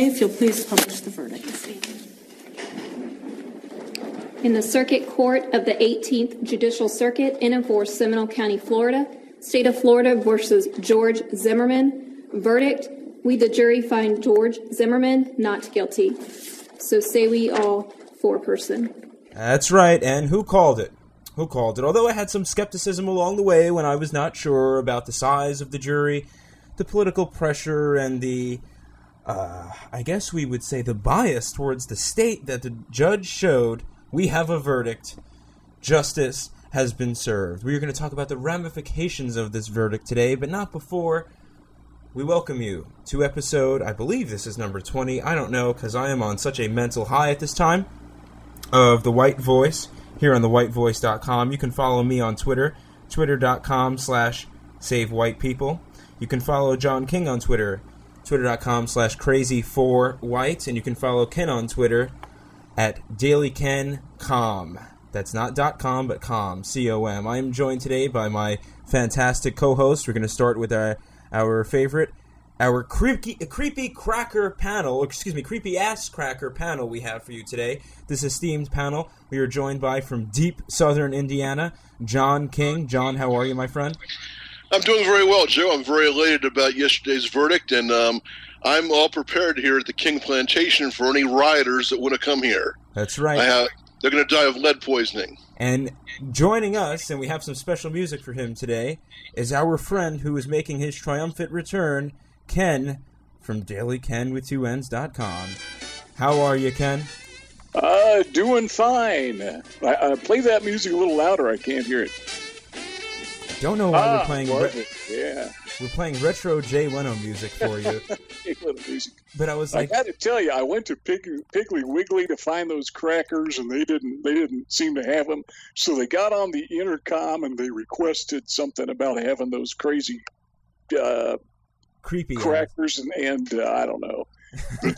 Okay, if you'll please publish the verdict. In the Circuit Court of the 18th Judicial Circuit in and for Seminole County, Florida, State of Florida versus George Zimmerman. Verdict, we the jury find George Zimmerman not guilty. So say we all four person. That's right, and who called it? Who called it? Although I had some skepticism along the way when I was not sure about the size of the jury, the political pressure, and the uh, I guess we would say the bias towards the state that the judge showed, we have a verdict. Justice has been served. We are going to talk about the ramifications of this verdict today, but not before we welcome you to episode, I believe this is number 20. I don't know because I am on such a mental high at this time of The White Voice here on thewhitevoice.com. You can follow me on Twitter, twitter.com slash save white people. You can follow John King on Twitter, twitter.com slash crazy4white. And you can follow Ken on Twitter at dailykencom. That's not dot .com, but com, C-O-M. I am joined today by my fantastic co-host. We're going to start with our, our favorite, our creepy, creepy cracker panel, excuse me, creepy ass cracker panel we have for you today. This esteemed panel we are joined by from deep southern Indiana, John King. John, how are you, my friend? I'm doing very well, Joe. I'm very elated about yesterday's verdict, and um, I'm all prepared here at the King Plantation for any rioters that want to come here. That's right. Have, they're going to die of lead poisoning. And joining us, and we have some special music for him today, is our friend who is making his triumphant return, Ken from DailyKenWith2Ns.com. How are you, Ken? Uh, doing fine. I, uh, play that music a little louder. I can't hear it. Don't know why ah, we're playing. Re- yeah, we're playing retro Jay Leno music for you. music. But I was like, I got to tell you, I went to Pig- Piggly Wiggly to find those crackers, and they didn't. They didn't seem to have them. So they got on the intercom and they requested something about having those crazy, uh, creepy crackers, and, and uh, I don't know.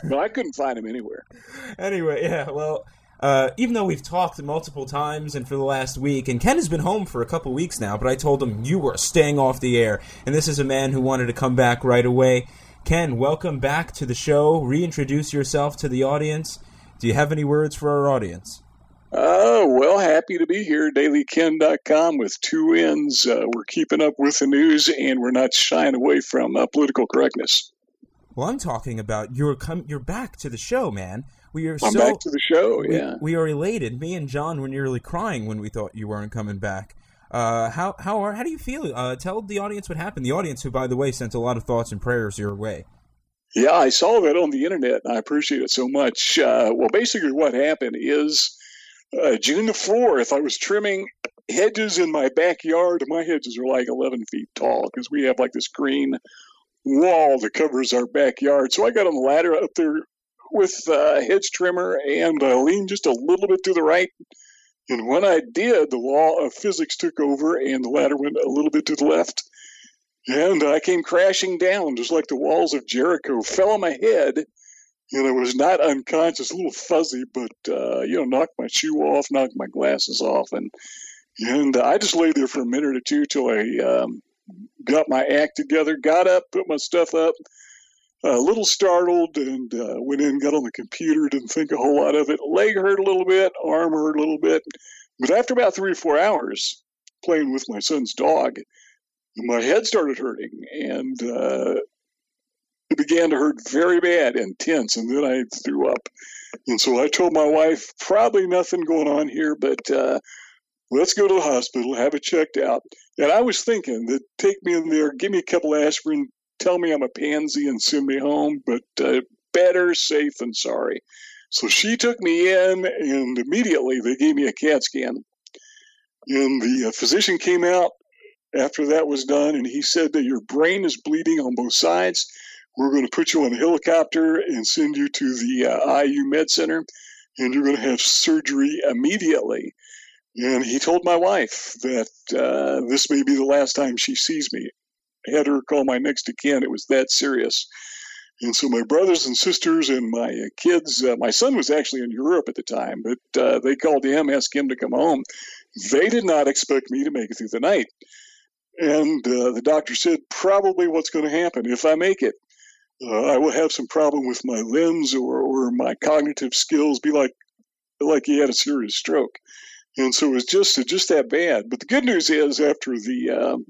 but I couldn't find them anywhere. Anyway, yeah, well, uh, even though we've talked multiple times and for the last week, and Ken has been home for a couple weeks now, but I told him you were staying off the air, and this is a man who wanted to come back right away. Ken, welcome back to the show. Reintroduce yourself to the audience. Do you have any words for our audience? Oh, well, happy to be here. DailyKen.com with two N's. Uh, we're keeping up with the news and we're not shying away from uh, political correctness. Well, I'm talking about you're come you're back to the show, man. We are I'm so back to the show. we, Yeah, we are elated. Me and John were nearly crying when we thought you weren't coming back. Uh, how how are how do you feel? Uh, tell the audience what happened. The audience, who by the way sent a lot of thoughts and prayers your way. yeah. I saw that on the internet, and I appreciate it so much. Uh, well, basically, what happened is uh, June the fourth. I was trimming hedges in my backyard. My hedges are like 11 feet tall because we have like this green wall that covers our backyard. So I got on the ladder up there with a uh, hedge trimmer and uh, leaned just a little bit to the right. And when I did, the law of physics took over and the ladder went a little bit to the left. And I came crashing down just like the walls of Jericho, fell on my head. And I was not unconscious, a little fuzzy, but, uh, you know, knocked my shoe off, knocked my glasses off. And, and I just lay there for a minute or two till I um, got my act together, got up, put my stuff up, a little startled, and uh, went in, got on the computer, didn't think a whole lot of it. Leg hurt a little bit, arm hurt a little bit. But after about three or four hours playing with my son's dog, my head started hurting, and uh, it began to hurt very bad and tense, and then I threw up. And so I told my wife, probably nothing going on here, but uh, let's go to the hospital, have it checked out. And I was thinking that take me in there, give me a couple aspirin, tell me I'm a pansy, and send me home. But uh, better safe than sorry. So she took me in, and immediately they gave me a CAT scan. And the uh, physician came out after that was done, and he said that your brain is bleeding on both sides. We're going to put you on a helicopter and send you to the uh, IU Med Center, and you're going to have surgery immediately. And he told my wife that uh, this may be the last time she sees me. Had her call my next of kin. It was that serious. And so my brothers and sisters and my uh, kids, uh, my son was actually in Europe at the time, but uh, they called him, asked him to come home. They did not expect me to make it through the night. And uh, the doctor said, probably what's going to happen if I make it. uh, I will have some problem with my limbs or, or my cognitive skills be like like he had a serious stroke, and so it was just just that bad. But the good news is after the um,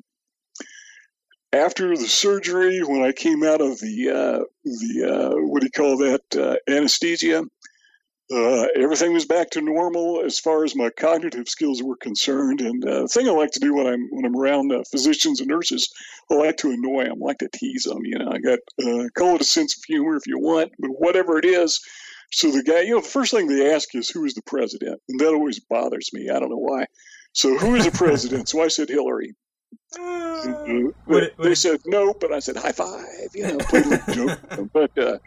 after the surgery, when I came out of the uh, the uh, what do you call that uh, anesthesia, uh, everything was back to normal as far as my cognitive skills were concerned. And uh, the thing I like to do when I'm when I'm around uh, physicians and nurses, I like to annoy them, I like to tease them. You know, I got call it a sense of humor if you want, but whatever it is. So the guy, you know, the first thing they ask is who is the president, and that always bothers me. I don't know why. So who is the president? so I said Hillary. Uh, what, they said no, but I said high five. You know, played a joke. But uh,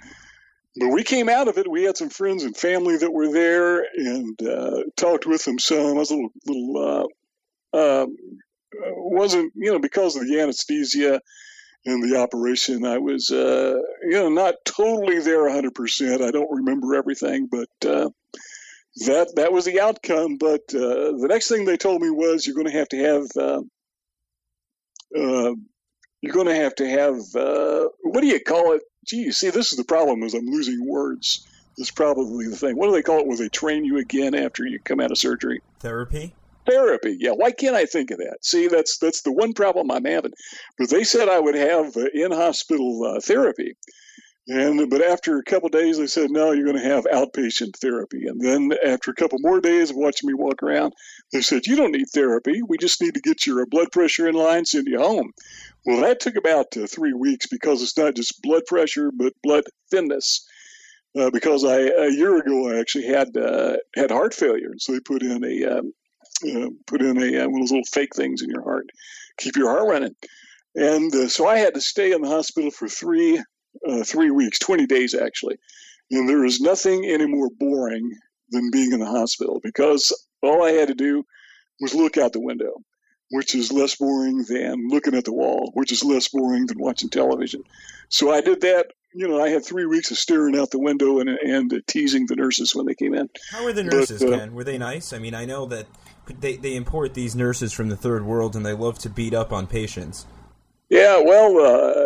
but we came out of it. We had some friends and family that were there, and uh, talked with them some. I was a little little uh, um, wasn't you know because of the anesthesia and the operation. I was uh, you know not totally there 100. percent I don't remember everything, but uh, that that was the outcome. But uh, the next thing they told me was you're going to have to have uh, you're going to have to have uh, what do you call it? Gee, see, this is the problem is I'm losing words. This is probably the thing. What do they call it where they train you again after you come out of surgery? Therapy. Therapy. Yeah. Why can't I think of that? See, that's that's the one problem I'm having. But they said I would have uh, in hospital uh, therapy. And but after a couple days, they said, no, you're going to have outpatient therapy. And then after a couple more days of watching me walk around, they said, you don't need therapy. We just need to get your blood pressure in line, send you home. Well, that took about uh, three weeks because it's not just blood pressure, but blood thinness. Uh, because I a year ago I actually had uh, had heart failure, and so they put in a um, uh, put in a uh, one of those little fake things in your heart, keep your heart running. And uh, so I had to stay in the hospital for three uh, three weeks, 20 days actually. And there is nothing any more boring than being in the hospital because all I had to do was look out the window, which is less boring than looking at the wall, which is less boring than watching television. So I did that. You know, I had three weeks of staring out the window and and uh, teasing the nurses when they came in. How were the nurses, but, uh, Ken? Were they nice? I mean, I know that they they import these nurses from the third world and they love to beat up on patients. Yeah, well, uh,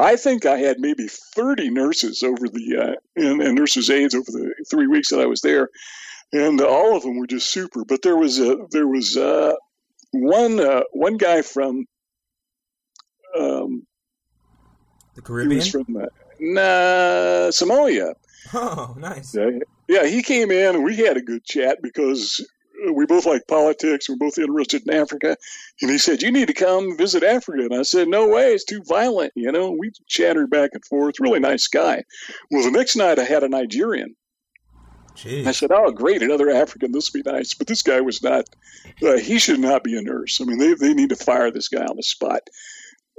I think I had maybe 30 nurses over the uh, and, and, nurses aides over the three weeks that I was there, and all of them were just super. But there was a there was uh, one uh, one guy from um, the Caribbean. He was from uh, nah, Somalia. Oh, nice. Yeah, yeah, he came in and we had a good chat because we both like politics. We're both interested in Africa. And he said, You need to come visit Africa. And I said, No way. It's too violent. You know, we chattered back and forth. Really nice guy. Well, the next night I had a Nigerian. Jeez. I said, "Oh, great, another African. This would be nice." But this guy was not. Uh, he should not be a nurse. I mean, they they need to fire this guy on the spot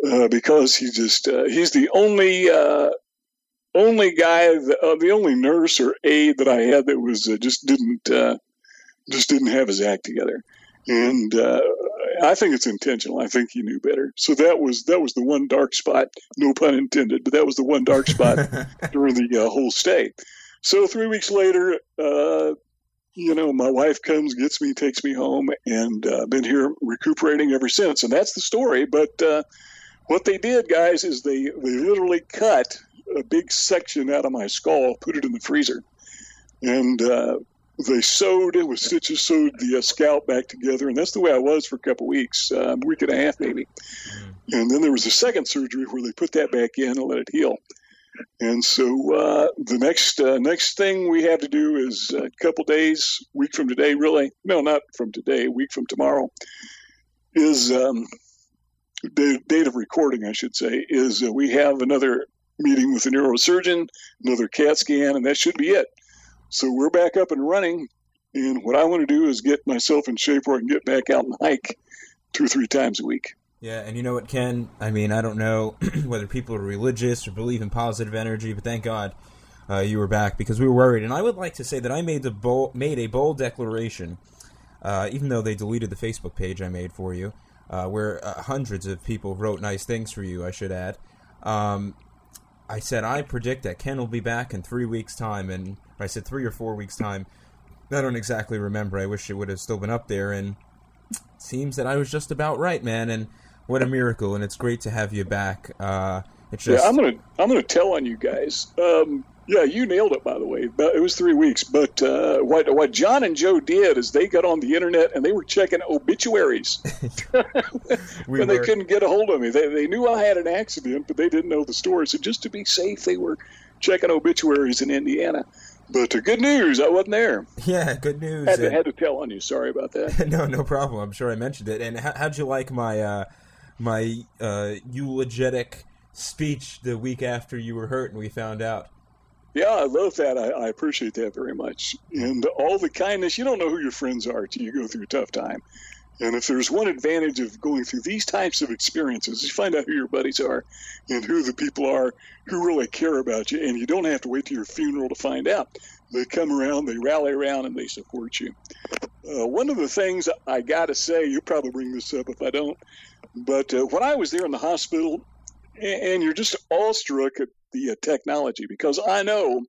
uh, because he just uh, he's the only uh, only guy, the, uh, the only nurse or aide that I had that was uh, just didn't just didn't have his act together. And uh, I think it's intentional. I think he knew better. So that was that was the one dark spot, no pun intended, but that was the one dark spot during the uh, whole stay. So three weeks later, uh, you know, my wife comes, gets me, takes me home, and uh, been here recuperating ever since. And that's the story. But uh, what they did, guys, is they they literally cut a big section out of my skull, put it in the freezer, and uh, they sewed it with stitches, sewed the uh, scalp back together, and that's the way I was for a couple weeks, uh, a week and a half maybe. Mm. And then there was a second surgery where they put that back in and let it heal. And so uh, the next uh, next thing we have to do is a couple days, week from today, really. No, not from today, week from tomorrow. Is um, the date of recording, I should say, is uh, we have another meeting with a neurosurgeon, another CAT scan, and that should be it. So we're back up and running. And what I want to do is get myself in shape where I can get back out and hike two or three times a week. Yeah, and you know what, Ken? I mean, I don't know whether people are religious or believe in positive energy, but thank God uh, you were back because we were worried. And I would like to say that I made the bold, made a bold declaration, uh, even though they deleted the Facebook page I made for you, uh, where uh, hundreds of people wrote nice things for you. I should add. Um, I said I predict that Ken will be back in three weeks' time, and I said three or four weeks' time. I don't exactly remember. I wish it would have still been up there, and seems that I was just about right, man. And what a miracle! And it's great to have you back. Uh, It's just Yeah, I'm gonna I'm gonna tell on you guys. Um, yeah, you nailed it. By the way, but it was three weeks. But uh, what what John and Joe did is they got on the internet and they were checking obituaries we when they were- couldn't get a hold of me. They they knew I had an accident, but they didn't know the story. So just to be safe, they were checking obituaries in Indiana. But the good news, I wasn't there. Yeah, good news. Had to, and- had to tell on you. Sorry about that. no, no problem. I'm sure I mentioned it. And how, how'd you like my uh, my uh, eulogetic speech the week after you were hurt and we found out? Yeah, I love that. I, I appreciate that very much. And all the kindness. You don't know who your friends are till you go through a tough time. And if there's one advantage of going through these types of experiences, you find out who your buddies are and who the people are who really care about you. And you don't have to wait to your funeral to find out. They come around, they rally around, and they support you. Uh, one of the things I got to say, you'll probably bring this up if I don't, but uh, when I was there in the hospital, and you're just awestruck at the uh, technology because I know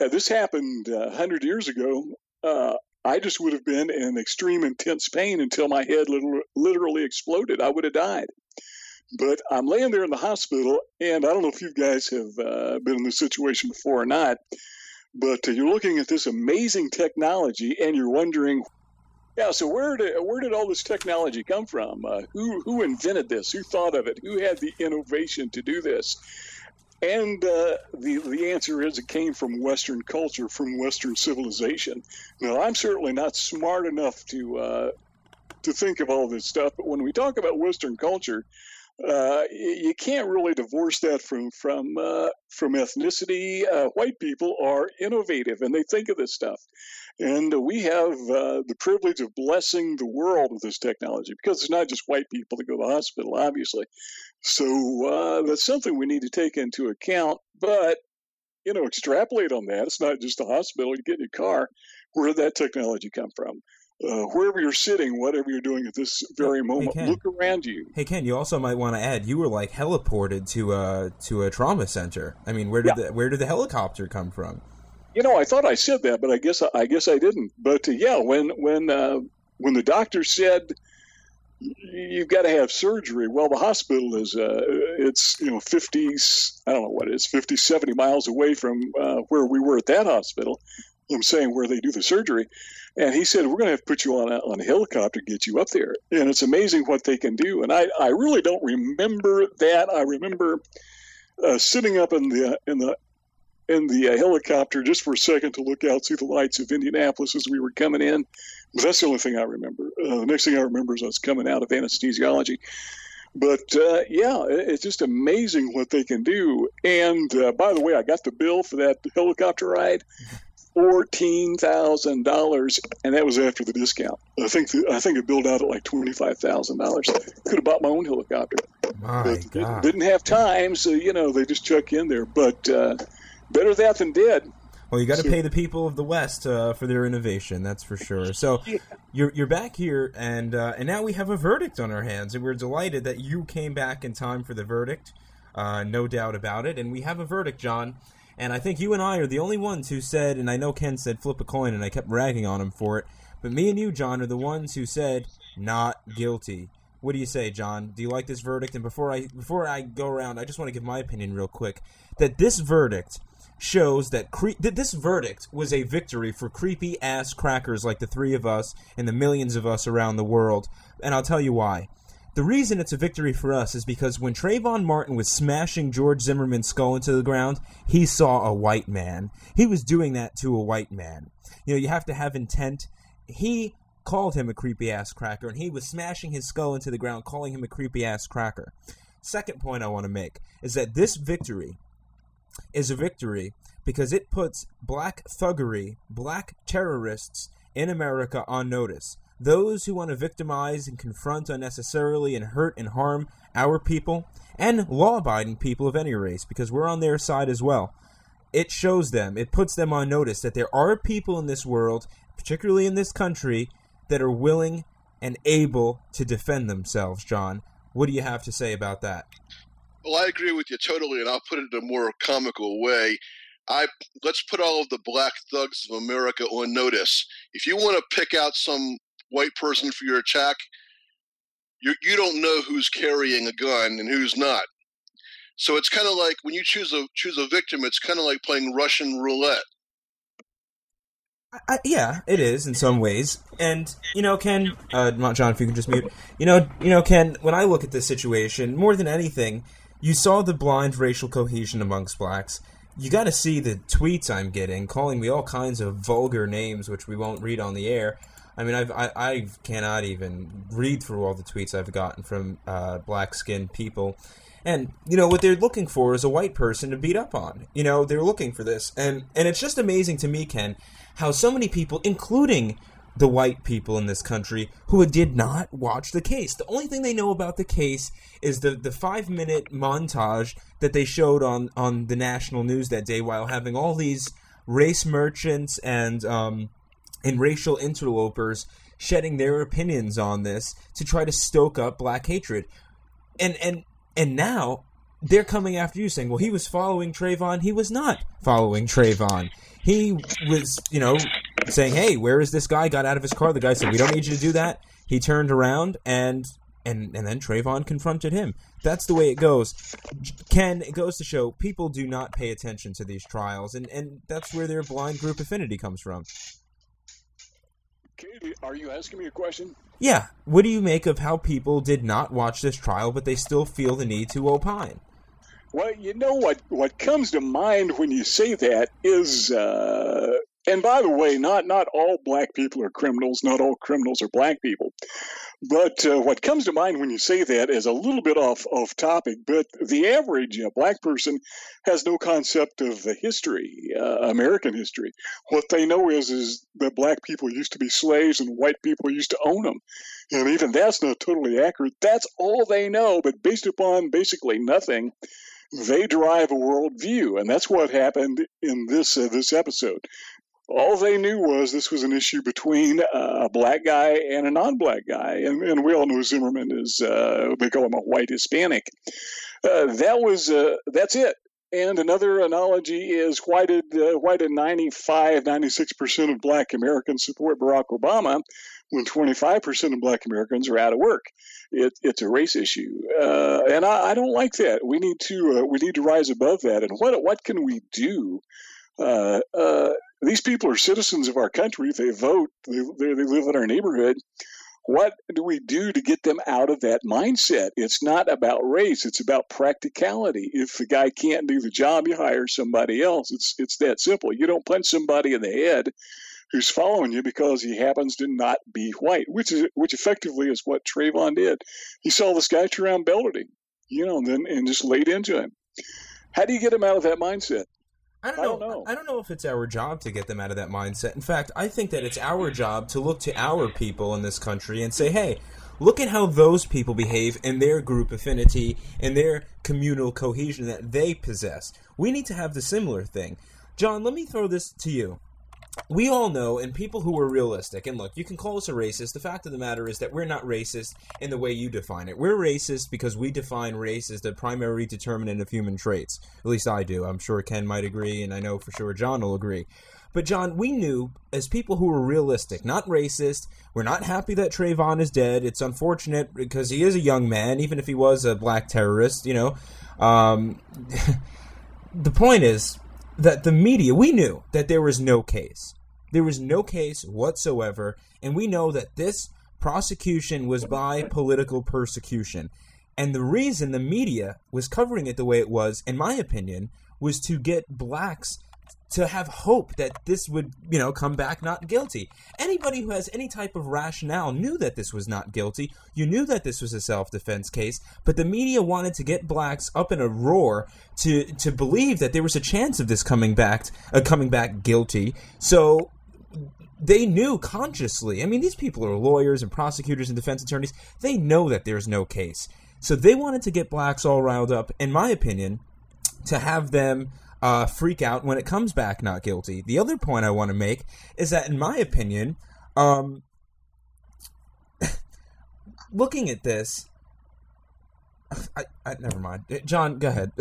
had this happened uh, 100 years ago, uh, I just would have been in extreme intense pain until my head literally, literally exploded. I would have died. But I'm laying there in the hospital, and I don't know if you guys have uh, been in this situation before or not, but uh, you're looking at this amazing technology and you're wondering, yeah, so where did where did all this technology come from? Uh, who who invented this? Who thought of it? Who had the innovation to do this? And uh, the the answer is it came from Western culture, from Western civilization. Now, I'm certainly not smart enough to uh, to think of all this stuff, but when we talk about Western culture, uh, you can't really divorce that from from uh, from ethnicity. Uh, white people are innovative and they think of this stuff, and we have uh, the privilege of blessing the world with this technology because it's not just white people that go to the hospital, obviously. So uh, that's something we need to take into account. But you know, extrapolate on that. It's not just a hospital. You get in your car. Where did that technology come from? Uh, wherever you're sitting, whatever you're doing at this very moment, Ken. look around you. Hey Ken, you also might want to add you were like heliported to a to a trauma center. I mean, where did Yeah. the where did the helicopter come from? You know, I thought I said that, but I guess I guess I didn't. But uh, yeah, when when uh, when the doctor said "Y- you've got to have surgery, well, the hospital is uh, it's you know 50 I don't know what it is 50 70 miles away from uh, where we were at that hospital. I'm saying where they do the surgery, and he said we're going to have to put you on a, on a helicopter to get you up there, and it's amazing what they can do. And I I really don't remember that. I remember uh, sitting up in the in the in the uh, helicopter just for a second to look out, see the lights of Indianapolis as we were coming in. But that's the only thing I remember. Uh, the next thing I remember is I was coming out of anesthesiology. But uh, yeah, it's just amazing what they can do. And uh, by the way, I got the bill for that helicopter ride. Fourteen thousand dollars, and that was after the discount. I think the, I think it billed out at like twenty five thousand dollars. Could have bought my own helicopter My but God. didn't have time, so you know they just chuck in there. But uh, better that than dead. Well, you got to pay the people of the West uh, for their innovation. That's for sure. So you're you're back here, and uh, and now we have a verdict on our hands, and we're delighted that you came back in time for the verdict. Uh, no doubt about it. And we have a verdict, John. And I think you and I are the only ones who said, and I know Ken said flip a coin, and I kept ragging on him for it. But me and you, John, are the ones who said not guilty. What do you say, John? Do you like this verdict? And before I before I go around, I just want to give my opinion real quick. That this verdict shows that cre- this verdict was a victory for creepy ass crackers like the three of us and the millions of us around the world. And I'll tell you why. The reason it's a victory for us is because when Trayvon Martin was smashing George Zimmerman's skull into the ground, he saw a white man. He was doing that to a white man. You know, you have to have intent. He called him a creepy ass cracker, and he was smashing his skull into the ground, calling him a creepy ass cracker. Second point I want to make is that this victory is a victory because it puts black thuggery, black terrorists in America on notice. Those who want to victimize and confront unnecessarily and hurt and harm our people and law abiding people of any race, because we're on their side as well. It shows them, it puts them on notice that there are people in this world, particularly in this country, that are willing and able to defend themselves, John. What do you have to say about that? Well, I agree with you totally, and I'll put it in a more comical way. I let's put all of the black thugs of America on notice. If you want to pick out some white person for your attack, you you don't know who's carrying a gun and who's not. So it's kind of like when you choose a choose a victim, it's kind of like playing Russian roulette. I, yeah, it is in some ways, and you know, Ken, uh, John, if you can just mute. You know, you know, Ken. When I look at this situation, more than anything, you saw the blind racial cohesion amongst blacks. You got to see the tweets I'm getting, calling me all kinds of vulgar names, which we won't read on the air. I mean, I've, I, I cannot even read through all the tweets I've gotten from uh, black-skinned people. And you know what they're looking for is a white person to beat up on. You know they're looking for this, and and it's just amazing to me, Ken, how so many people, including the white people in this country, who did not watch the case. The only thing they know about the case is the the five minute montage that they showed on on the national news that day, while having all these race merchants and um, and racial interlopers shedding their opinions on this to try to stoke up black hatred. And and and now they're coming after you saying, well, he was following Trayvon. He was not following Trayvon. He was, you know, saying, hey, where is this guy? Got out of his car. The guy said, we don't need you to do that. He turned around and and and then Trayvon confronted him. That's the way it goes. Ken, it goes to show people do not pay attention to these trials, and and that's where their blind group affinity comes from. Katie, are you asking me a question? Yeah. What do you make of how people did not watch this trial, but they still feel the need to opine? Well, you know what what comes to mind when you say that is, uh, and by the way, not not all black people are criminals. Not all criminals are black people. But uh, what comes to mind when you say that is a little bit off off topic. But the average uh, black person has no concept of the history, uh, American history. What they know is is that black people used to be slaves and white people used to own them, and even that's not totally accurate. That's all they know. But based upon basically nothing, they drive a worldview, and that's what happened in this uh, this episode all they knew was this was an issue between a black guy and a non-black guy, and, and we all know Zimmerman is uh, they call him a white Hispanic. Uh, that was uh, that's it. And another analogy is why did uh, why did 95, 96 percent of Black Americans support Barack Obama when 25 percent of Black Americans are out of work? It, it's a race issue, uh, and I, I, don't like that. We need to uh, we need to rise above that. And what what can we do? Uh, uh, these people are citizens of our country. They vote. They, they, live in our neighborhood. What do we do to get them out of that mindset? It's not about race. It's about practicality. If the guy can't do the job, you hire somebody else. It's it's that simple. You don't punch somebody in the head who's following you because he happens to not be white, which is which effectively is what Trayvon did. He saw this guy around belted you know, and then and just laid into him. How do you get him out of that mindset? I don't, I don't know. I don't know if it's our job to get them out of that mindset. In fact, I think that it's our job to look to our people in this country and say, "Hey, look at how those people behave and their group affinity and their communal cohesion that they possess. We need to have the similar thing." John, let me throw this to you we all know, and people who are realistic, and look, you can call us a racist. The fact of the matter is that we're not racist in the way you define it. We're racist because we define race as the primary determinant of human traits. At least I do. I'm sure Ken might agree, and I know for sure John will agree. But John, we knew as people who were realistic, not racist. We're not happy that Trayvon is dead. It's unfortunate because he is a young man, even if he was a black terrorist. You know, um, the point is that the media, we knew that there was no case. There was no case whatsoever, and we know that this prosecution was by political persecution. And the reason the media was covering it the way it was, in my opinion, was to get blacks to have hope that this would, you know, come back not guilty. Anybody who has any type of rationale knew that this was not guilty. You knew that this was a self-defense case, but the media wanted to get blacks up in a roar to to believe that there was a chance of this coming back uh, coming back guilty. So they knew consciously. I mean, these people are lawyers and prosecutors and defense attorneys. They know that there's no case. So they wanted to get blacks all riled up, in my opinion, to have them uh, freak out when it comes back not guilty. The other point I want to make is that, in my opinion, um, looking at this, I, I, never mind. Uh, John, go ahead.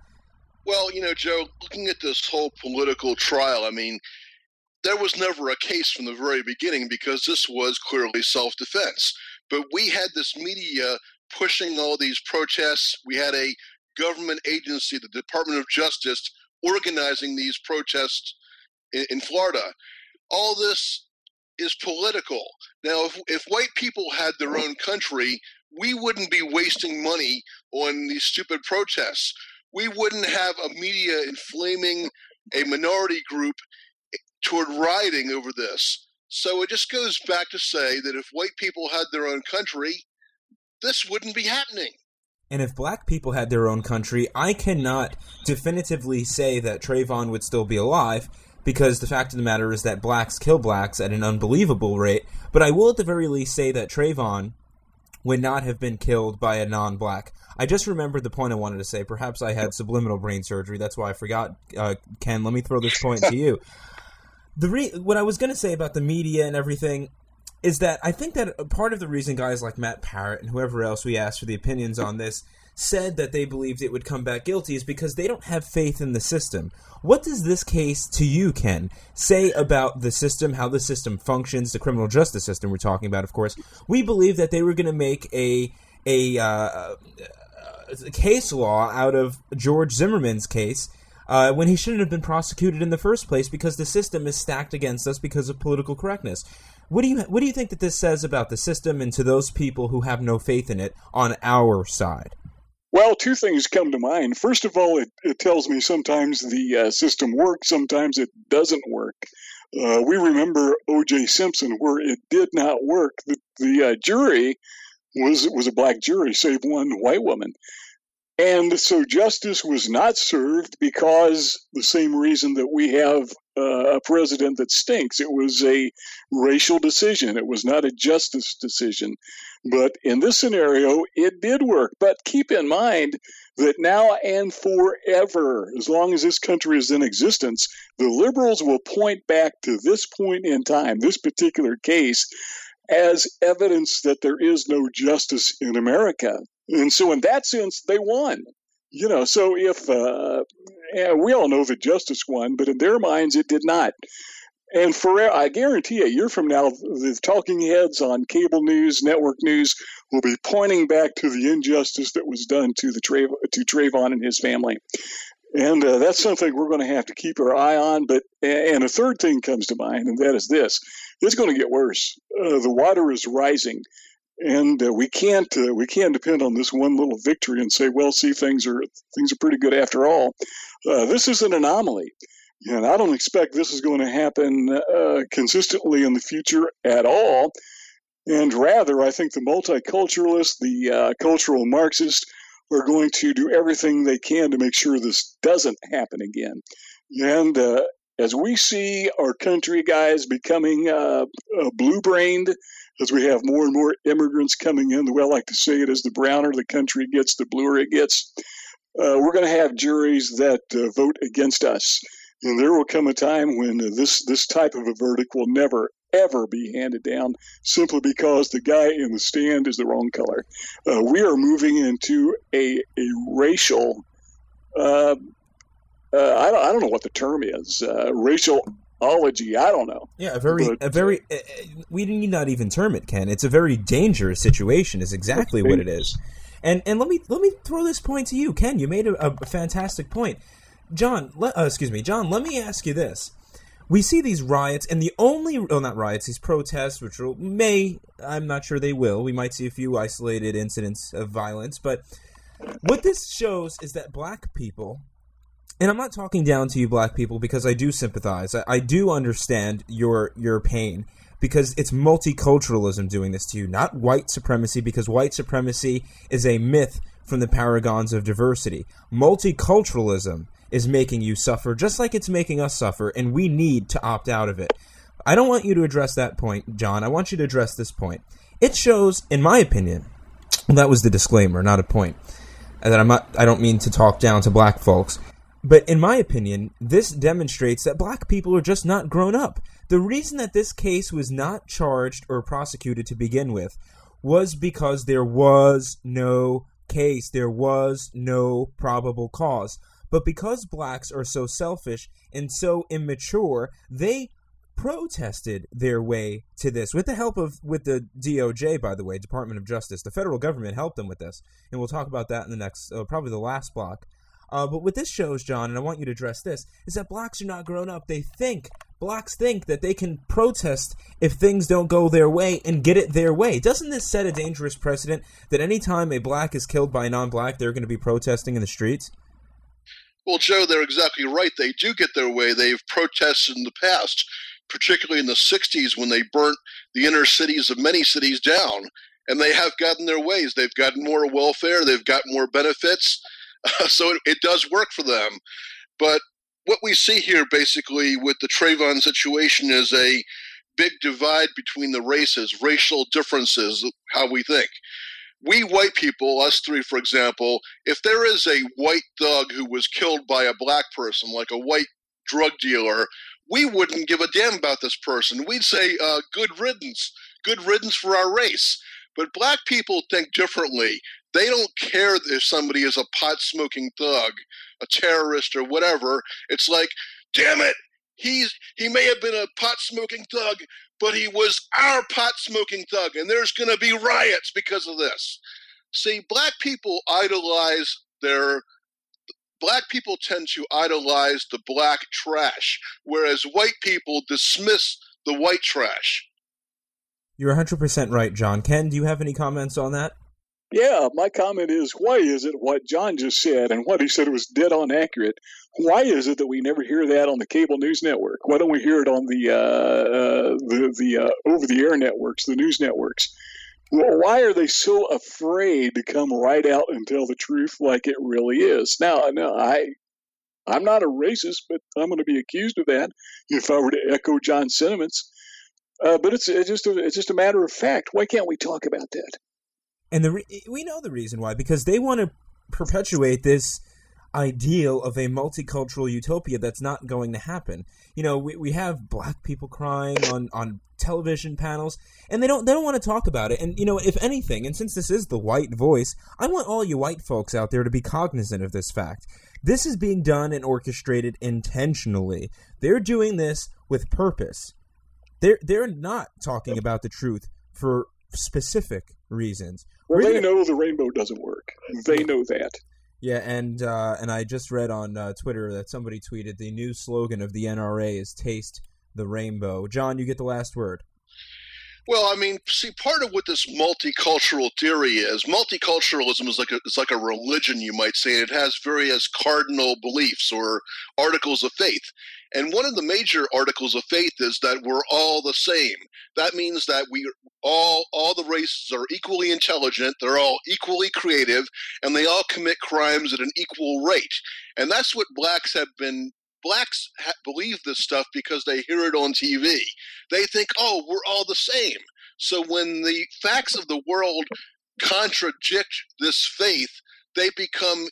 well, you know, Joe, looking at this whole political trial, I mean, there was never a case from the very beginning because this was clearly self defense. But we had this media pushing all these protests. We had a government agency, the Department of Justice, organizing these protests in, in Florida. All this is political. Now, if, if white people had their own country, we wouldn't be wasting money on these stupid protests. We wouldn't have a media inflaming a minority group toward rioting over this. So it just goes back to say that if white people had their own country, this wouldn't be happening. And if black people had their own country, I cannot definitively say that Trayvon would still be alive because the fact of the matter is that blacks kill blacks at an unbelievable rate. But I will at the very least say that Trayvon would not have been killed by a non-black. I just remembered the point I wanted to say. Perhaps I had subliminal brain surgery. That's why I forgot. Uh, Ken, let me throw this point to you. The re- what I was going to say about the media and everything is that I think that part of the reason guys like Matt Parrott and whoever else we asked for the opinions on this said that they believed it would come back guilty is because they don't have faith in the system. What does this case to you, Ken, say about the system, how the system functions, the criminal justice system we're talking about, of course? We believe that they were going to make a a, uh, a case law out of George Zimmerman's case uh, when he shouldn't have been prosecuted in the first place because the system is stacked against us because of political correctness. What do you what do you think that this says about the system and to those people who have no faith in it on our side? Well, two things come to mind. First of all, it, it tells me sometimes the uh, system works, sometimes it doesn't work. Uh, we remember O.J. Simpson, where it did not work. The, the uh, jury was was a black jury, save one white woman. And so justice was not served because the same reason that we have uh, a president that stinks. It was a racial decision. It was not a justice decision. But in this scenario, it did work. But keep in mind that now and forever, as long as this country is in existence, the liberals will point back to this point in time, this particular case, as evidence that there is no justice in America. And so, in that sense, they won. You know, so if uh, yeah, we all know that justice won, but in their minds, it did not. And for I guarantee a year from now, the talking heads on cable news, network news, will be pointing back to the injustice that was done to the Trav- to Trayvon and his family. And uh, that's something we're going to have to keep our eye on. But and a third thing comes to mind, and that is this: it's going to get worse. Uh, the water is rising and uh, we can't uh, we can't depend on this one little victory and say, well, see, things are things are pretty good after all. Uh, this is an anomaly, and I don't expect this is going to happen uh, consistently in the future at all. And rather, I think the multiculturalists, the uh, cultural Marxists, are going to do everything they can to make sure this doesn't happen again. And uh, as we see our country guys becoming blue brained as we have more and more immigrants coming in. The way I like to say it is the browner the country gets, the bluer it gets. Uh, we're going to have juries that uh, vote against us. And there will come a time when uh, this, this type of a verdict will never, ever be handed down simply because the guy in the stand is the wrong color. Uh, we are moving into a, a racial, uh, uh, I, don't, I don't know what the term is, racial ology. I don't know. Yeah, a very, but, a very. Uh, uh, we need not even term it, Ken. It's a very dangerous situation. Is exactly what it is. And and let me let me throw this point to you, Ken. You made a, a fantastic point, John. uh, excuse me, John. Let me ask you this. We see these riots, and the only well, not riots, these protests, which will, may I'm not sure they will. We might see a few isolated incidents of violence, but what this shows is that black people and I'm not talking down to you black people because I do sympathize. I, I, do understand your your pain because it's multiculturalism doing this to you, not white supremacy because white supremacy is a myth from the paragons of diversity. Multiculturalism is making you suffer just like it's making us suffer and we need to opt out of it. I don't want you to address that point, John. I want you to address this point. It shows in my opinion, that was the disclaimer, not a point. That I'm not I don't mean to talk down to black folks but in my opinion, this demonstrates that black people are just not grown up. The reason that this case was not charged or prosecuted to begin with was because there was no case, there was no probable cause. But because blacks are so selfish and so immature, they protested their way to this with the help of with the DOJ by the way Department of Justice the federal government helped them with this and we'll talk about that in the next uh, probably the last block uh, but what this shows John and I want you to address this is that blacks are not grown up they think blacks think that they can protest if things don't go their way and get it their way doesn't this set a dangerous precedent that anytime a black is killed by a non-black they're going to be protesting in the streets well, Joe, they're exactly right. They do get their way. They've protested in the past particularly in the 60s when they burnt the inner cities of many cities down. And they have gotten their ways. They've gotten more welfare, they've got more benefits. So it, it does work for them. But what we see here basically with the Trayvon situation is a big divide between the races, racial differences, how we think. We white people, us three, for example, if there is a white thug who was killed by a black person, like a white drug dealer, we wouldn't give a damn about this person. We'd say, uh, good riddance, good riddance for our race. But black people think differently. They don't care if somebody is a pot smoking thug, a terrorist, or whatever. It's like, damn it, he's he may have been a pot smoking thug, but he was our pot smoking thug, and there's going to be riots because of this. See, black people idolize their black people tend to idolize the black trash, whereas white people dismiss the white trash. You're 100% right, John. Ken, do you have any comments on that? Yeah, my comment is why is it what John just said and what he said was dead on accurate? Why is it that we never hear that on the cable news network? Why don't we hear it on the uh, uh, the the uh, over the air networks, the news networks? Why are they so afraid to come right out and tell the truth like it really is? Now, no, I, I'm not a racist, but I'm going to be accused of that if I were to echo John's sentiments. Uh, but it's, it's just a, it's just a matter of fact. Why can't we talk about that? And the we know the reason why because they want to perpetuate this ideal of a multicultural utopia that's not going to happen. You know, we, we have black people crying on, on television panels, and they don't they don't want to talk about it. And you know, if anything, and since this is the white voice, I want all you white folks out there to be cognizant of this fact. This is being done and orchestrated intentionally. They're doing this with purpose. They're they're not talking about the truth for specific reasons. Well, they gonna... know the rainbow doesn't work. They know that. Yeah, and uh, and I just read on uh, Twitter that somebody tweeted the new slogan of the NRA is "Taste the Rainbow." John, you get the last word. Well, I mean, see, part of what this multicultural theory is, multiculturalism is like a, it's like a religion, you might say. It has various cardinal beliefs or articles of faith. And one of the major articles of faith is that we're all the same. That means that we all all the races are equally intelligent, they're all equally creative, and they all commit crimes at an equal rate. And that's what blacks have been blacks ha- believe this stuff because they hear it on TV. They think, "Oh, we're all the same." So when the facts of the world contradict this faith, they become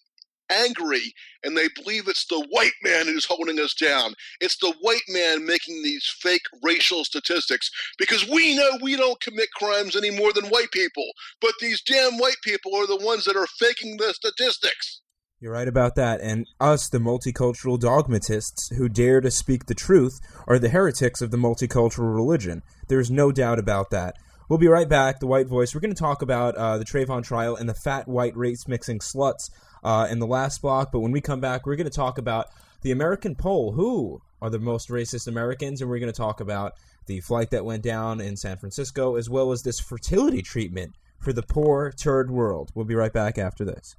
angry and they believe it's the white man who's holding us down. It's the white man making these fake racial statistics because we know we don't commit crimes any more than white people, but these damn white people are the ones that are faking the statistics. You're right about that. And us, the multicultural dogmatists who dare to speak the truth, are the heretics of the multicultural religion. There's no doubt about that. We'll be right back. The White Voice. We're going to talk about uh, the Trayvon trial and the fat white race mixing sluts uh, in the last block. But when we come back, we're going to talk about the American poll. Who are the most racist Americans? And we're going to talk about the flight that went down in San Francisco, as well as this fertility treatment for the poor third world. We'll be right back after this.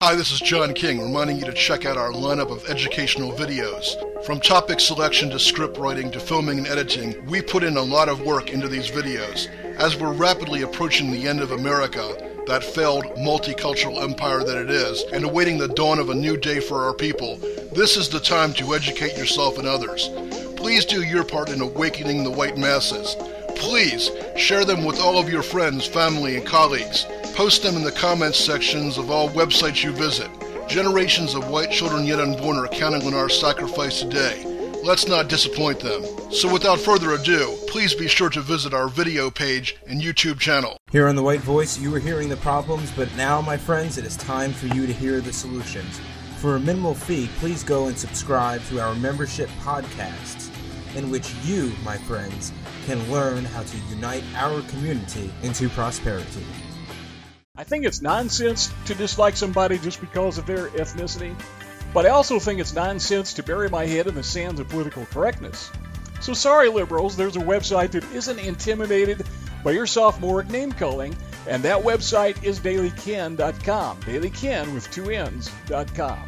Hi, this is John King, reminding you to check out our lineup of educational videos. From topic selection to script writing to filming and editing, we put in a lot of work into these videos. As we're rapidly approaching the end of America, that failed multicultural empire that it is, and awaiting the dawn of a new day for our people, this is the time to educate yourself and others. Please do your part in awakening the white masses. Please share them with all of your friends, family, and colleagues. Post them in the comments sections of all websites you visit. Generations of white children yet unborn are counting on our sacrifice today. Let's not disappoint them. So without further ado, please be sure to visit our video page and YouTube channel. Here on The White Voice, you were hearing the problems, but now, my friends, it is time for you to hear the solutions. For a minimal fee, please go and subscribe to our membership podcasts. in which you, my friends, can learn how to unite our community into prosperity. I think it's nonsense to dislike somebody just because of their ethnicity, but I also think it's nonsense to bury my head in the sands of political correctness. So sorry, liberals, there's a website that isn't intimidated by your sophomoric name calling, and that website is dailyken.com. Dailyken with two N's.com.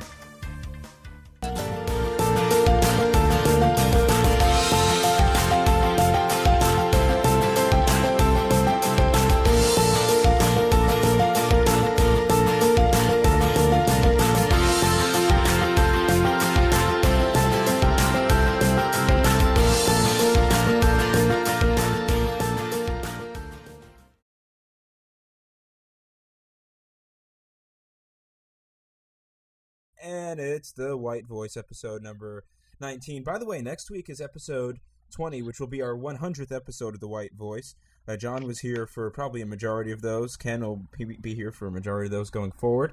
And it's the White Voice episode number 19. By the way, next week is episode 20, which will be our 100th episode of the White Voice. Uh, John was here for probably a majority of those. Ken will be here for a majority of those going forward.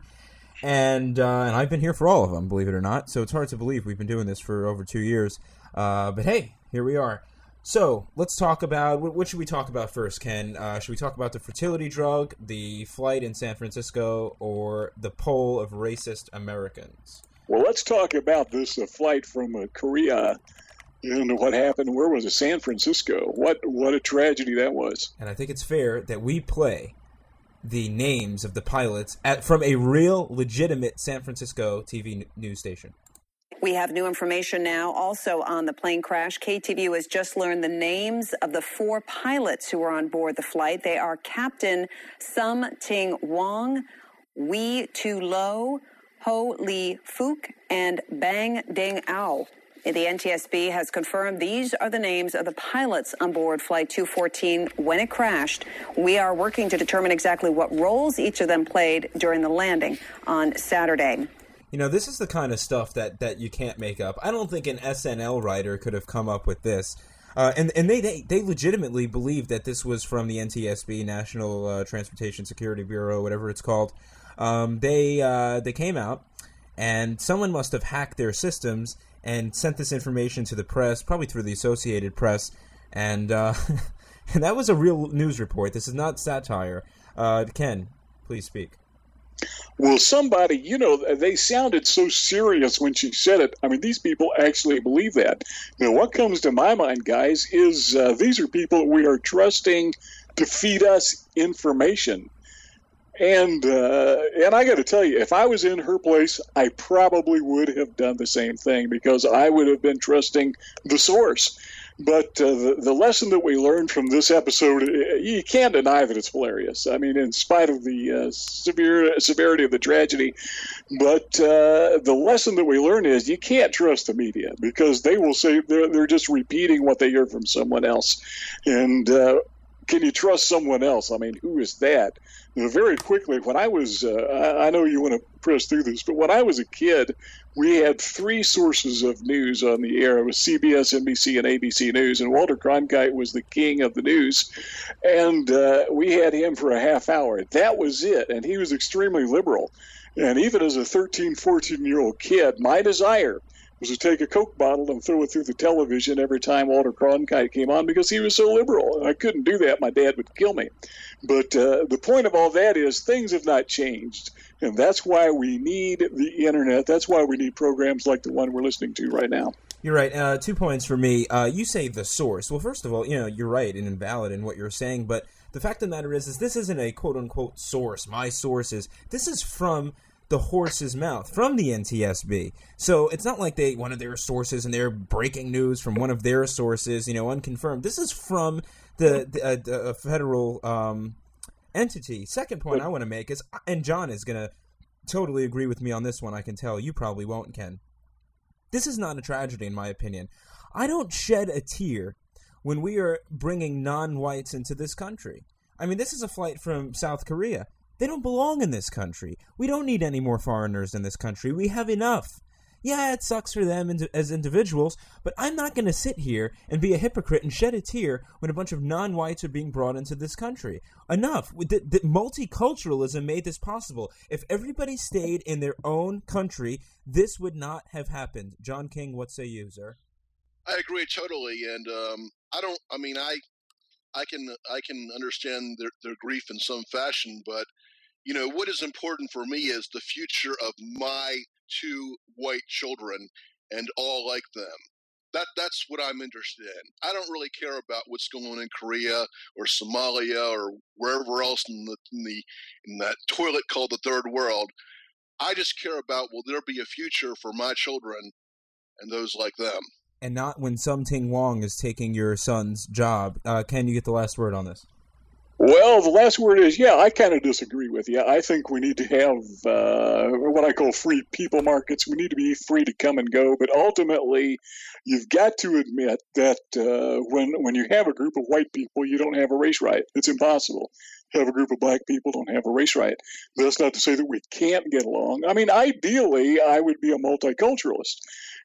And uh, and I've been here for all of them, believe it or not. So it's hard to believe we've been doing this for over two years. Uh, but hey, here we are. So let's talk about what, should we talk about first, Ken? Uh, should we talk about the fertility drug, the flight in San Francisco, or the poll of racist Americans? Well, let's talk about this uh, flight from uh, Korea and what happened. Where was it? San Francisco. What what a tragedy that was. And I think it's fair that we play the names of the pilots at, from a real, legitimate San Francisco TV news station. We have new information now also on the plane crash. KTVU has just learned the names of the four pilots who were on board the flight. They are Captain Sum Ting Wong, Wee Tu Lo, Ho Lee Fook, and Bang Ding Ao. The NTSB has confirmed these are the names of the pilots on board Flight 214 when it crashed. We are working to determine exactly what roles each of them played during the landing on Saturday. You know, this is the kind of stuff that, that you can't make up. I don't think an SNL writer could have come up with this. Uh, and and they, they they legitimately believe that this was from the NTSB, National uh, Transportation Security Bureau, whatever it's called. Um, they uh, they came out, and someone must have hacked their systems and sent this information to the press, probably through the Associated Press, and uh, and that was a real news report. This is not satire. Uh, Ken, please speak. Well, somebody, you know, they sounded so serious when she said it. I mean, these people actually believe that. Now, what comes to my mind, guys, is uh, these are people we are trusting to feed us information. And uh, and I got to tell you, if I was in her place, I probably would have done the same thing because I would have been trusting the source. But uh, the, the lesson that we learned from this episode, uh, you can't deny that it's hilarious. I mean, in spite of the uh, severe severity of the tragedy, but uh, the lesson that we learn is you can't trust the media because they will say they're, they're just repeating what they hear from someone else. And uh, can you trust someone else? I mean, who is that? Very quickly, when I was, uh, I know you want to press through this, but when I was a kid, we had three sources of news on the air. It was CBS, NBC, and ABC News, and Walter Cronkite was the king of the news. And uh, we had him for a half hour. That was it, and he was extremely liberal. And even as a 13, 14 year old kid, my desire was to take a Coke bottle and throw it through the television every time Walter Cronkite came on because he was so liberal. And I couldn't do that. My dad would kill me. But uh, the point of all that is things have not changed. And that's why we need the internet. That's why we need programs like the one we're listening to right now. You're right. Uh, two points for me. Uh, you say the source. Well, first of all, you know you're right and invalid in what you're saying, but the fact of the matter is, is this isn't a quote unquote source. My source is this is from the horse's mouth from the NTSB. So it's not like they one of their sources and they're breaking news from one of their sources, you know, unconfirmed. This is from the, the, uh, the federal um, entity. Second point I want to make is, and John is going to totally agree with me on this one. I can tell you probably won't, Ken. This is not a tragedy, in my opinion. I don't shed a tear when we are bringing non-whites into this country. I mean, this is a flight from South Korea. They don't belong in this country. We don't need any more foreigners in this country. We have enough. Yeah, it sucks for them as individuals, but I'm not going to sit here and be a hypocrite and shed a tear when a bunch of non-whites are being brought into this country. Enough. The, the multiculturalism made this possible. If everybody stayed in their own country, this would not have happened. John King, what say you, sir? I agree totally, and um, I don't. I mean, I, I can, I can understand their, their grief in some fashion, but you know what is important for me is the future of my two white children and all like them. That that's what I'm interested in. I don't really care about what's going on in Korea or Somalia or wherever else in the in the in that toilet called the third world. I just care about will there be a future for my children and those like them. And not when something Wong is taking your son's job. Uh, can you get the last word on this? Well, the last word is yeah, I kind of disagree with you. I think we need to have uh, what I call free people markets. We need to be free to come and go, but ultimately, you've got to admit that uh, when when you have a group of white people, you don't have a race riot. It's impossible. Have a group of black people, don't have a race riot. That's not to say that we can't get along. I mean, ideally, I would be a multiculturalist.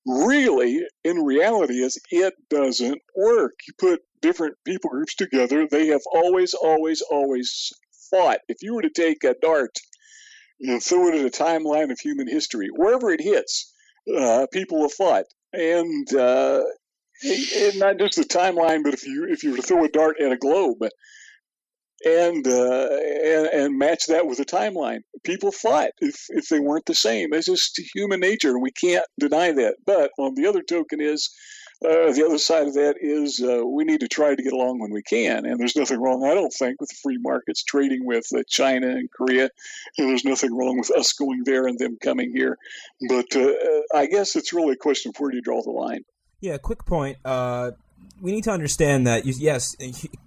Really, in reality, is it doesn't work. You put different people groups together, they have always, always, always fought. If you were to take a dart and throw it at a timeline of human history, wherever it hits, uh, people have fought. And, uh, and not just the timeline, but if you if you were to throw a dart at a globe and uh, and, and match that with a timeline, people fought if if they weren't the same. It's just human nature, and we can't deny that. But on the other token is uh, the other side of that is uh, we need to try to get along when we can, and there's nothing wrong, I don't think, with the free markets trading with uh, China and Korea, and there's nothing wrong with us going there and them coming here. But uh, I guess it's really a question of where do you draw the line. Yeah, quick point. We need to understand that yes,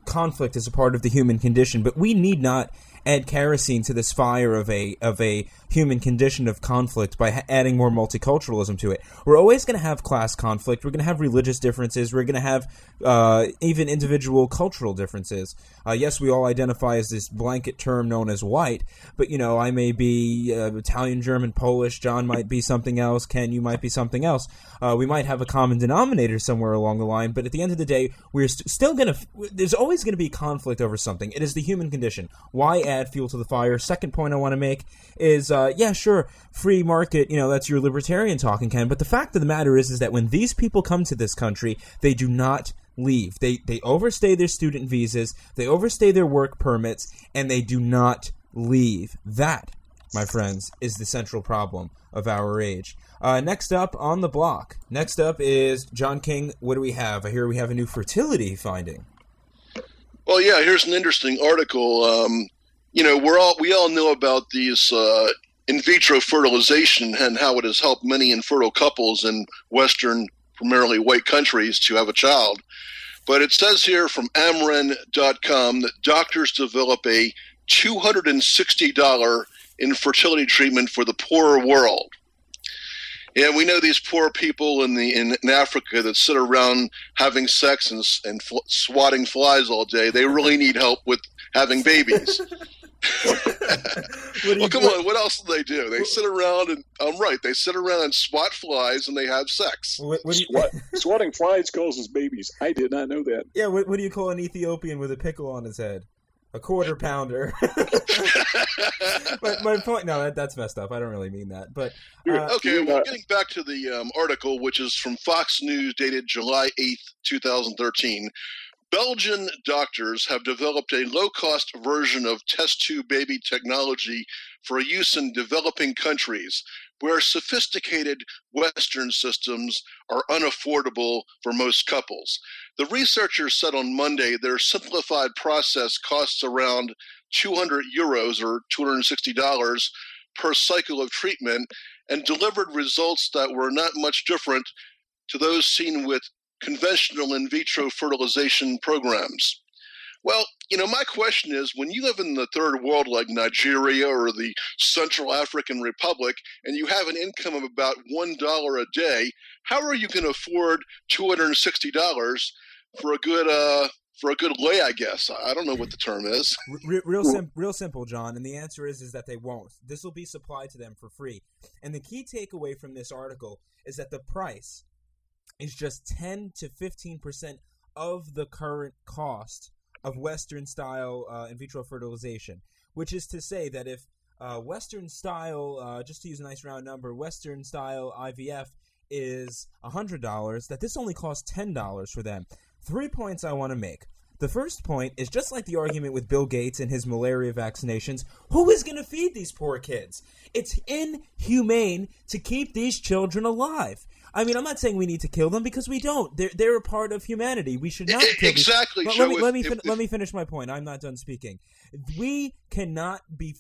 conflict is a part of the human condition, but we need not add kerosene to this fire of a of a human condition of conflict by adding more multiculturalism to it. We're always going to have class conflict. We're going to have religious differences. We're going to have uh, even individual cultural differences. Uh, yes, we all identify as this blanket term known as white, but you know, I may be uh, Italian, German, Polish. John might be something else. Ken, you might be something else. Uh, we might have a common denominator somewhere along the line, but at the end of the day, we're st still going to. There's always going to be conflict over something. It is the human condition. Why add fuel to the fire? Second point I want to make is uh, yeah, sure, free market, you know, that's your libertarian talking, Ken. But the fact of the matter is, is that when these people come to this country, they do not leave. They they overstay their student visas, they overstay their work permits, and they do not leave. That, my friends, is the central problem of our age. Uh, next up on the block. Next up is John King. What do we have? I hear we have a new fertility finding. Well, yeah. Here's an interesting article. Um, you know, we're all we all know about these uh, in vitro fertilization and how it has helped many infertile couples in Western, primarily white countries to have a child. But it says here from Amren.com that doctors develop a $260 infertility treatment for the poorer world. And we know these poor people in the in, in Africa that sit around having sex and, and fl- swatting flies all day. They really need help with having babies. well, come on. What else do they do? They sit around and I'm right. They sit around and swat flies and they have sex. What, what you, Swat, swatting flies causes babies. I did not know that. Yeah. What, what do you call an Ethiopian with a pickle on his head? A quarter pounder. but my point, no, that, that's messed up. I don't really mean that. But uh, okay, well, getting back to the um, article, which is from Fox News, dated July eighth, two thousand thirteen. Belgian doctors have developed a low cost version of test tube baby technology for use in developing countries where sophisticated Western systems are unaffordable for most couples. The researchers said on Monday their simplified process costs around 200 euros or $260 per cycle of treatment and delivered results that were not much different to those seen with conventional in vitro fertilization programs. Well, you know, my question is when you live in the third world like Nigeria or the Central African Republic and you have an income of about $1 a day, how are you going to afford $260 for a good uh, for a good lay, I guess. I don't know what the term is. Real, real, sim- real simple, John. And the answer is is that they won't. This will be supplied to them for free. And the key takeaway from this article is that the price is just 10 to 15 percent of the current cost of Western style uh, in vitro fertilization, which is to say that if uh, Western style, uh, just to use a nice round number, Western style IVF is $100, that this only costs $10 for them. Three points I want to make. The first point is just like the argument with Bill Gates and his malaria vaccinations. Who is going to feed these poor kids? It's inhumane to keep these children alive. I mean, I'm not saying we need to kill them because we don't. They're they're a part of humanity. We should not kill exactly. But let me if- let me if- fin- if- let me finish my point. I'm not done speaking. We cannot be.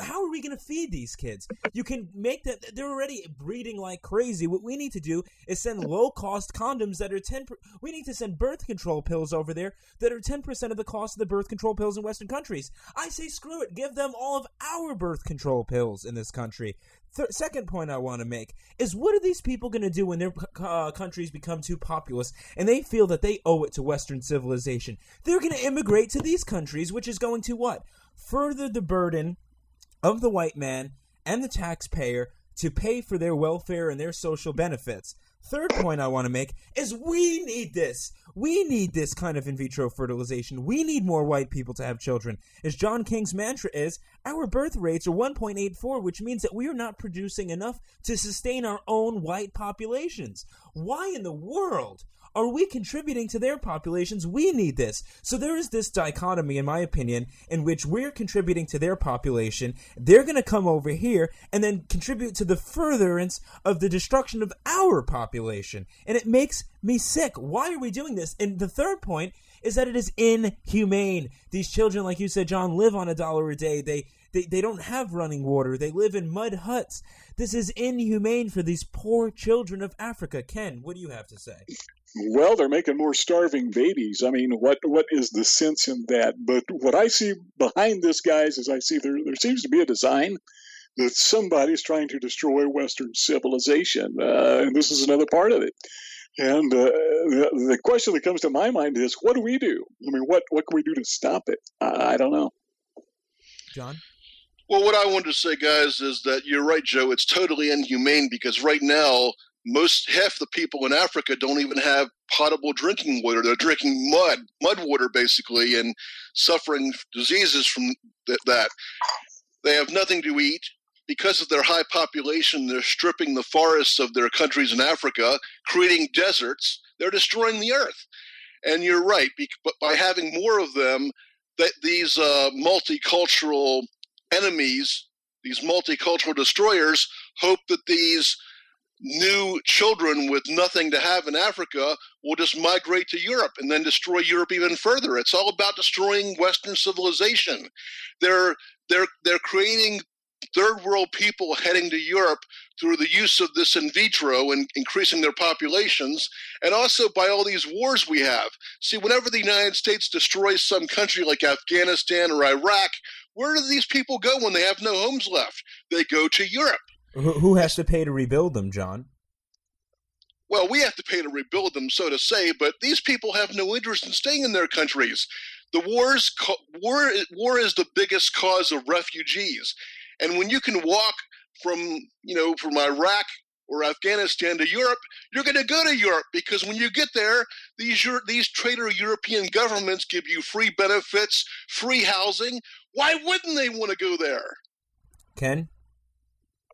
How are we going to feed these kids? You can make them. They're already breeding like crazy. What we need to do is send low cost condoms that are ten. Per, we need to send birth control pills over there that are ten percent of the cost of the birth control pills in Western countries. I say screw it. Give them all of our birth control pills in this country. Th- second point I want to make is what are these people going to do when their uh, countries become too populous and they feel that they owe it to Western civilization? They're going to immigrate to these countries, which is going to what? Further the burden of the white man and the taxpayer to pay for their welfare and their social benefits. Third point I want to make is we need this. We need this kind of in vitro fertilization. We need more white people to have children. As John King's mantra is, our birth rates are 1.84, which means that we are not producing enough to sustain our own white populations. Why in the world are we contributing to their populations? We need this. So there is this dichotomy, in my opinion, in which we're contributing to their population. They're going to come over here and then contribute to the furtherance of the destruction of our population. And it makes me sick. Why are we doing this? And the third point is that it is inhumane. These children, like you said, John, live on a dollar a day. They they, they don't have running water. They live in mud huts. This is inhumane for these poor children of Africa. Ken, what do you have to say? Well, they're making more starving babies. I mean, what what is the sense in that? But what I see behind this, guys, is I see there there seems to be a design that somebody's trying to destroy Western civilization, uh, and this is another part of it. And uh, the, the question that comes to my mind is, what do we do? I mean, what what can we do to stop it? I, I don't know. John? Well, what I wanted to say, guys, is that you're right, Joe. It's totally inhumane because right now, most half the people in Africa don't even have potable drinking water. They're drinking mud, mud water, basically, and suffering diseases from th- that. They have nothing to eat. Because of their high population, they're stripping the forests of their countries in Africa, creating deserts. They're destroying the earth. And you're right, but by having more of them, that these uh, multicultural enemies, these multicultural destroyers, hope that these new children with nothing to have in Africa will just migrate to Europe and then destroy Europe even further. It's all about destroying Western civilization. They're they're they're creating third world people heading to Europe through the use of this in vitro and increasing their populations, and also by all these wars we have. See, whenever the United States destroys some country like Afghanistan or Iraq, where do these people go when they have no homes left? They go to Europe. Who, who has to pay to rebuild them, John? Well, we have to pay to rebuild them, so to say, but these people have no interest in staying in their countries. The wars, war, war is the biggest cause of refugees, and when you can walk from, you know, from Iraq or Afghanistan to Europe, you're going to go to Europe because when you get there, these Euro- these traitor European governments give you free benefits, free housing. Why wouldn't they want to go there? Ken?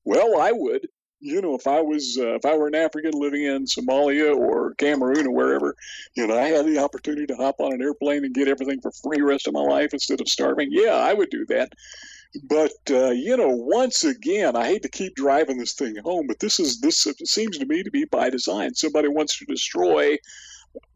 Well, I would. You know, if I was uh, if I were an African living in Somalia or Cameroon or wherever, you know, I had the opportunity to hop on an airplane and get everything for free rest of my life instead of starving. Yeah, I would do that. But uh, you know, once again, I hate to keep driving this thing home, but this is this seems to me to be by design. Somebody wants to destroy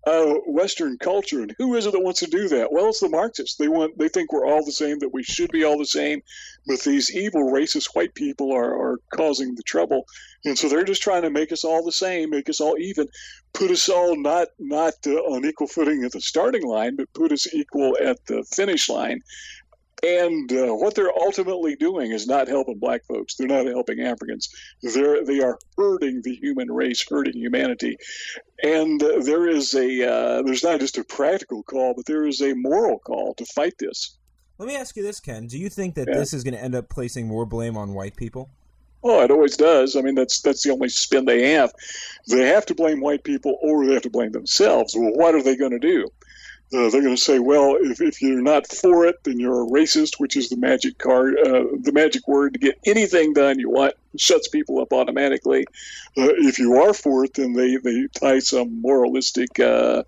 uh, Western culture, and who is it that wants to do that? Well, it's the Marxists. They want they think we're all the same, that we should be all the same, but these evil racist white people are are causing the trouble, and so they're just trying to make us all the same, make us all even, put us all not not uh, on equal footing at the starting line, but put us equal at the finish line. And uh, what they're ultimately doing is not helping black folks. They're not helping Africans. They're they are hurting the human race, hurting humanity. And uh, there is a uh, there's not just a practical call, but there is a moral call to fight this. Let me ask you this, Ken. Do you think that Yeah. this is going to end up placing more blame on white people? Oh, it always does. I mean, that's that's the only spin they have. They have to blame white people, or they have to blame themselves. Well, what are they going to do? Uh, they're going to say, well, if, if you're not for it, then you're a racist, which is the magic card, uh, the magic word to get anything done you want. shuts people up automatically. Uh, if you are for it, then they, they tie some moralistic uh,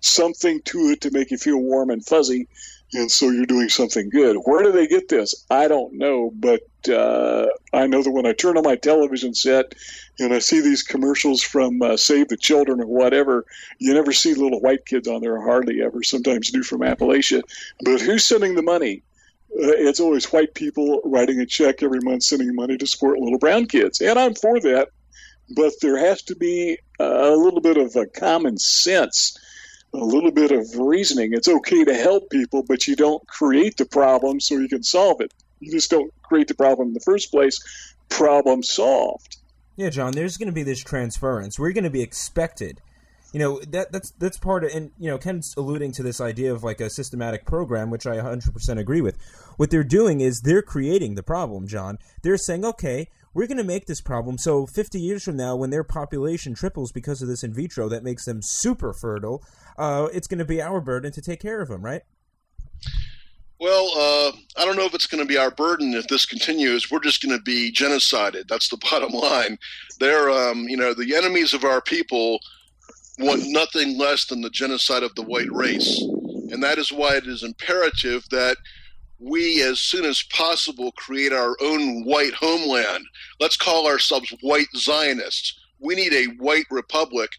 something to it to make you feel warm and fuzzy and so you're doing something good. Where do they get this? I don't know, but uh, I know that when I turn on my television set and I see these commercials from uh, Save the Children or whatever, you never see little white kids on there, hardly ever. Sometimes do from Appalachia, but who's sending the money? Uh, it's always white people writing a check every month, sending money to support little brown kids, and I'm for that. But there has to be a little bit of a common sense a little bit of reasoning. It's okay to help people, but you don't create the problem so you can solve it. You just don't create the problem in the first place. Problem solved. Yeah, John. There's going to be this transference. We're going to be expected. You know that that's that's part of, and you know Ken's alluding to this idea of like a systematic program, which I 100% agree with. What they're doing is they're creating the problem, John. They're saying, okay, we're going to make this problem so 50 years from now, when their population triples because of this in vitro that makes them super fertile, uh, it's going to be our burden to take care of them, right? Well, uh, I don't know if it's going to be our burden if this continues. We're just going to be genocided. That's the bottom line. They're, um, you know, the enemies of our people want nothing less than the genocide of the white race. And that is why it is imperative that we, as soon as possible, create our own white homeland. Let's call ourselves white Zionists. We need a white republic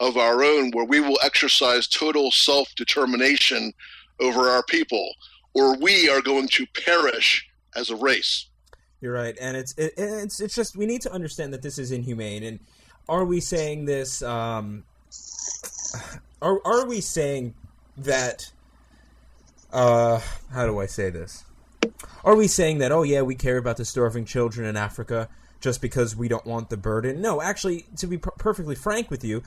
of our own where we will exercise total self determination over our people, or we are going to perish as a race. You're right, and it's it, it's it's just we need to understand that this is inhumane. And are we saying this? Um, are are we saying that? Uh, how do I say this? Are we saying that? Oh yeah, we care about the starving children in Africa just because we don't want the burden? No, actually, to be per- perfectly frank with you,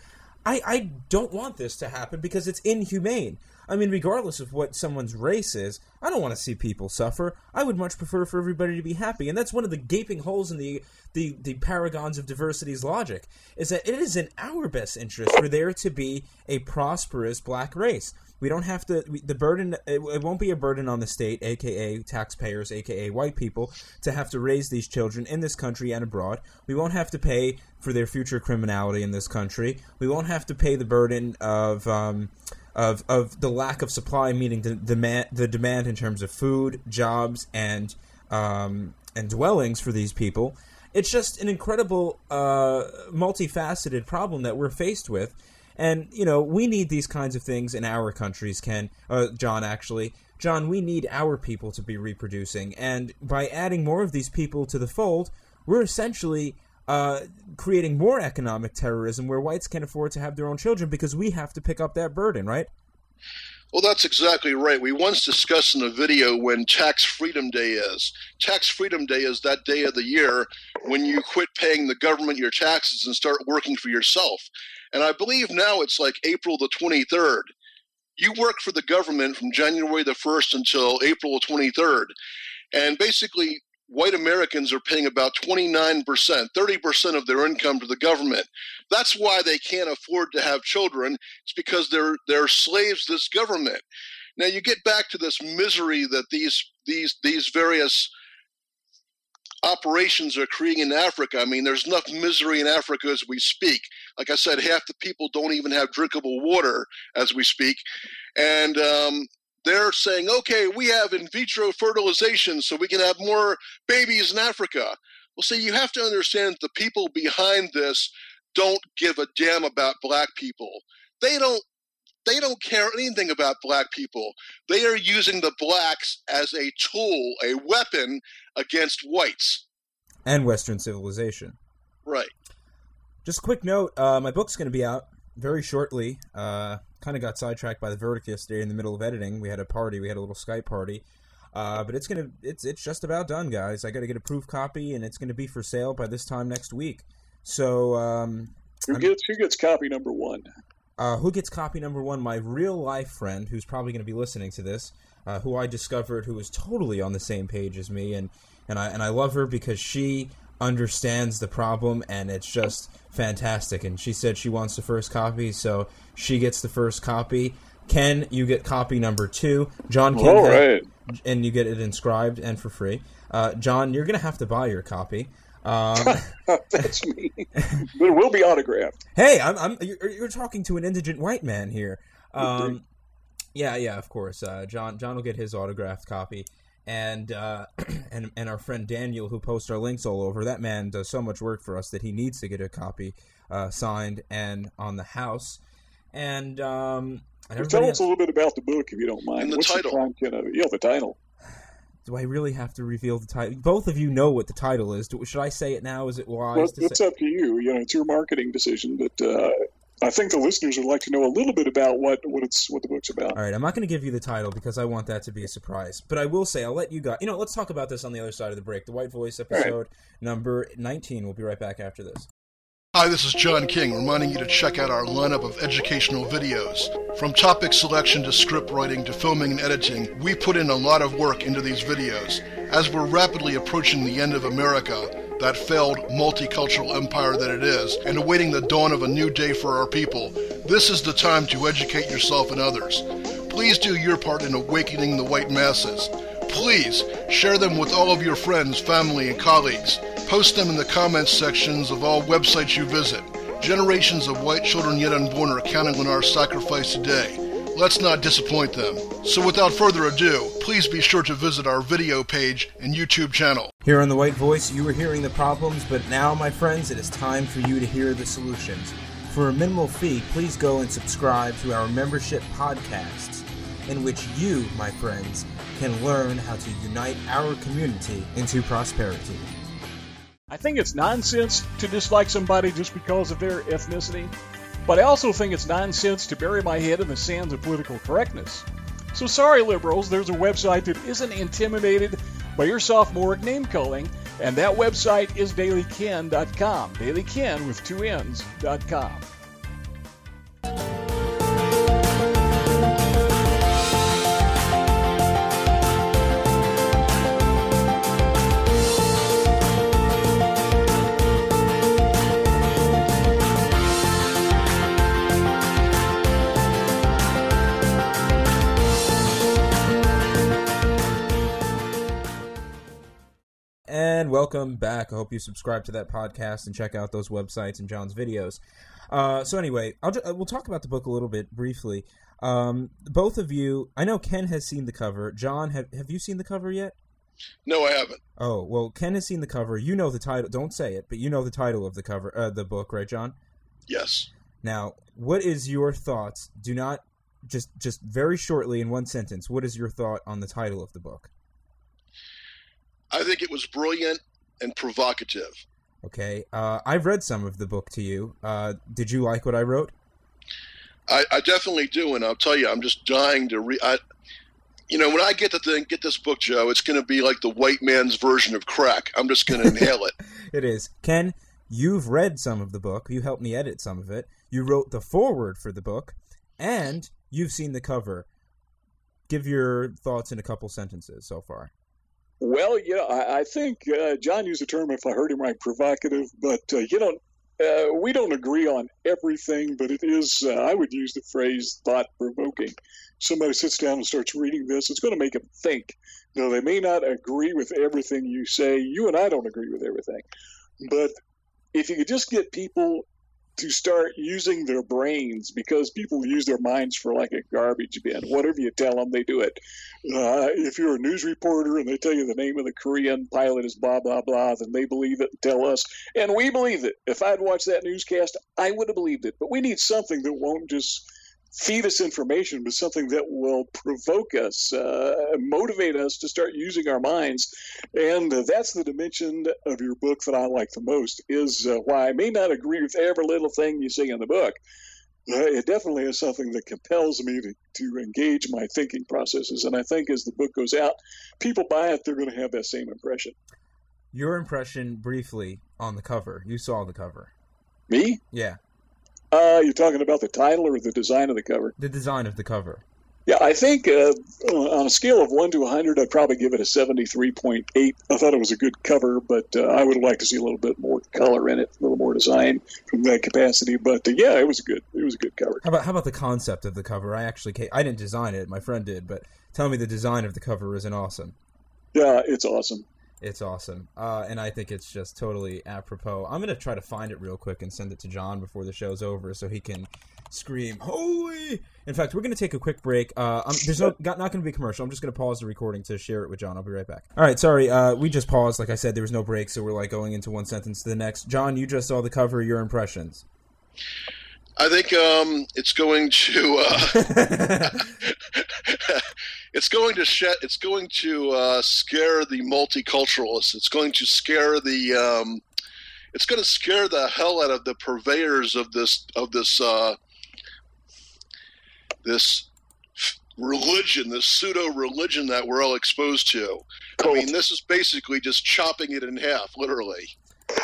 I, I don't want this to happen because it's inhumane. I mean, regardless of what someone's race is, I don't want to see people suffer. I would much prefer for everybody to be happy. And that's one of the gaping holes in the, the, the paragons of diversity's logic, is that it is in our best interest for there to be a prosperous black race. We don't have to. The burden it, it, won't be a burden on the state, aka taxpayers, aka white people, to have to raise these children in this country and abroad. We won't have to pay for their future criminality in this country. We won't have to pay the burden of. Um, of, of the lack of supply meeting the demand the demand in terms of food, jobs, and um, and dwellings for these people. It's just an incredible, uh, multifaceted problem that we're faced with, and, you know, we need these kinds of things in our countries, Ken, uh, John, actually. John, we need our people to be reproducing. And by adding more of these people to the fold, we're essentially uh, creating more economic terrorism where whites can't afford to have their own children because we have to pick up that burden, right? Well, that's exactly right. We once discussed in a video when Tax Freedom Day is. Tax Freedom Day is that day of the year when you quit paying the government your taxes and start working for yourself. And I believe now it's like April the 23rd. You work for the government from January the 1st until April the 23rd. And basically, white Americans are paying about 29%, 30% of their income to the government. That's why they can't afford to have children. It's because they're they're slaves to this government. Now you get back to this misery that these these these various operations are creating in Africa. I mean, there's enough misery in Africa as we speak. Like I said, half the people don't even have drinkable water as we speak. And um, they're saying, okay, we have in vitro fertilization so we can have more babies in Africa. Well, see, you have to understand the people behind this don't give a damn about black people. They don't they don't care anything about black people. They are using the blacks as a tool, a weapon against whites and Western civilization. Right. Just a quick note: uh, my book's going to be out very shortly. Uh, kind of got sidetracked by the verdict yesterday in the middle of editing. We had a party. We had a little Skype party. Uh, but it's gonna it's it's just about done, guys. I got to get a proof copy, and it's going to be for sale by this time next week. So um, who gets who gets copy number one? Uh, who gets copy number one? My real life friend, who's probably going to be listening to this, uh, who I discovered who is totally on the same page as me, and and I and I love her because she understands the problem and it's just fantastic. And she said she wants the first copy, so she gets the first copy. Ken, you get copy number two. John King, All had- and you get it inscribed and for free. Uh, John, you're gonna have to buy your copy. Um, That's me. but it will be autographed. hey, I'm, I'm you're, you're talking to an indigent white man here. Um, yeah, yeah, of course. Uh, John, John will get his autographed copy, and uh, and and our friend Daniel, who posts our links all over. That man does so much work for us that he needs to get a copy uh, signed and on the house. And um, and Tell everybody us a little bit about the book, if you don't mind. And the What's title. the content of? Yeah, the title. do I really have to reveal the title? Both of you know what the title is. Do, should I say it now? Is it wise Well, to it's say? up to you. You know, it's your marketing decision. But uh, I think the listeners would like to know a little bit about what what it's what the book's about. All right, I'm not going to give you the title because I want that to be a surprise. But I will say I'll let you guys. You know, let's talk about this on the other side of the break. The White Voice episode number 19. We'll be right back after this. Hi, this is John King, reminding you to check out our lineup of educational videos. From topic selection to script writing to filming and editing, we put in a lot of work into these videos. As we're rapidly approaching the end of America, that failed multicultural empire that it is, and awaiting the dawn of a new day for our people, this is the time to educate yourself and others. Please do your part in awakening the white masses. Please share them with all of your friends, family, and colleagues. Post them in the comments sections of all websites you visit. Generations of white children yet unborn are counting on our sacrifice today. Let's not disappoint them. So without further ado, please be sure to visit our video page and YouTube channel. Here on The White Voice, you were hearing the problems, but now, my friends, it is time for you to hear the solutions. For a minimal fee, please go and subscribe to our membership podcasts, in which you, my friends, can learn how to unite our community into prosperity. I think it's nonsense to dislike somebody just because of their ethnicity, but I also think it's nonsense to bury my head in the sands of political correctness. So sorry, liberals, there's a website that isn't intimidated by your sophomoric name calling, and that website is dailyken.com. Dailyken with two N's welcome back. I hope you subscribe to that podcast and check out those websites and John's videos. Uh, so anyway, I'll ju- we'll talk about the book a little bit briefly. Um, both of you, I know Ken has seen the cover. John, have have you seen the cover yet? No, I haven't. Oh well, Ken has seen the cover. You know the title. Don't say it, but you know the title of the cover, uh, the book, right, John? Yes. Now, what is your thoughts? Do not just just very shortly in one sentence. What is your thought on the title of the book? I think it was brilliant and provocative. Okay, uh, I've read some of the book to you. Uh, did you like what I wrote? I, I definitely do, and I'll tell you, I'm just dying to read. I, you know, when I get the thing, get this book, Joe, it's going to be like the white man's version of crack. I'm just going to inhale it. It is. Ken, you've read some of the book. You helped me edit some of it. You wrote the foreword for the book, and you've seen the cover. Give your thoughts in a couple sentences so far. Well, you know, I, I think uh, John used the term, if I heard him right, provocative, but, uh, you know, uh, we don't agree on everything, but it is, uh, I would use the phrase thought provoking. Somebody sits down and starts reading this, it's going to make them think. Now, they may not agree with everything you say. You and I don't agree with everything. But if you could just get people to start using their brains because people use their minds for like a garbage bin. Whatever you tell them, they do it. Uh, if you're a news reporter and they tell you the name of the Korean pilot is blah, blah, blah, then they believe it and tell us. And we believe it. If I'd watched that newscast, I would have believed it. But we need something that won't just feed us information, but something that will provoke us, uh, motivate us to start using our minds. And that's the dimension of your book that I like the most. Is uh, why I may not agree with every little thing you say in the book. It definitely is something that compels me to, to engage my thinking processes. And I think as the book goes out, people buy it, they're going to have that same impression. Your impression, briefly, on the cover. You saw the cover. Me? Yeah, Uh, you're talking about the title or the design of the cover? the design of the cover. Yeah, I think uh, on a scale of 1 to 100, I'd probably give it a 73.8. I thought it was a good cover, but uh, I would like to see a little bit more color in it, a little more more design from that capacity. But uh, yeah, it was a good it was a good cover. How about how about the concept of the cover? I actually I didn't design it, my friend did, but tell me the design of the cover isn't awesome. Yeah, it's awesome. It's awesome, uh, and I think it's just totally apropos. I'm gonna try to find it real quick and send it to John before the show's over, so he can scream "Holy!" In fact, we're gonna take a quick break. Uh, there's no, not going to be commercial. I'm just gonna pause the recording to share it with John. I'll be right back. All right, sorry, uh, we just paused. Like I said, there was no break, so we're like going into one sentence to the next. John, you just saw the cover. Your impressions? I think um, it's going to. Uh, it's going to sh- it's going to uh, scare the multiculturalists. It's going to scare the um, it's going to scare the hell out of the purveyors of this of this uh, this religion, this pseudo religion that we're all exposed to. I mean, this is basically just chopping it in half, literally.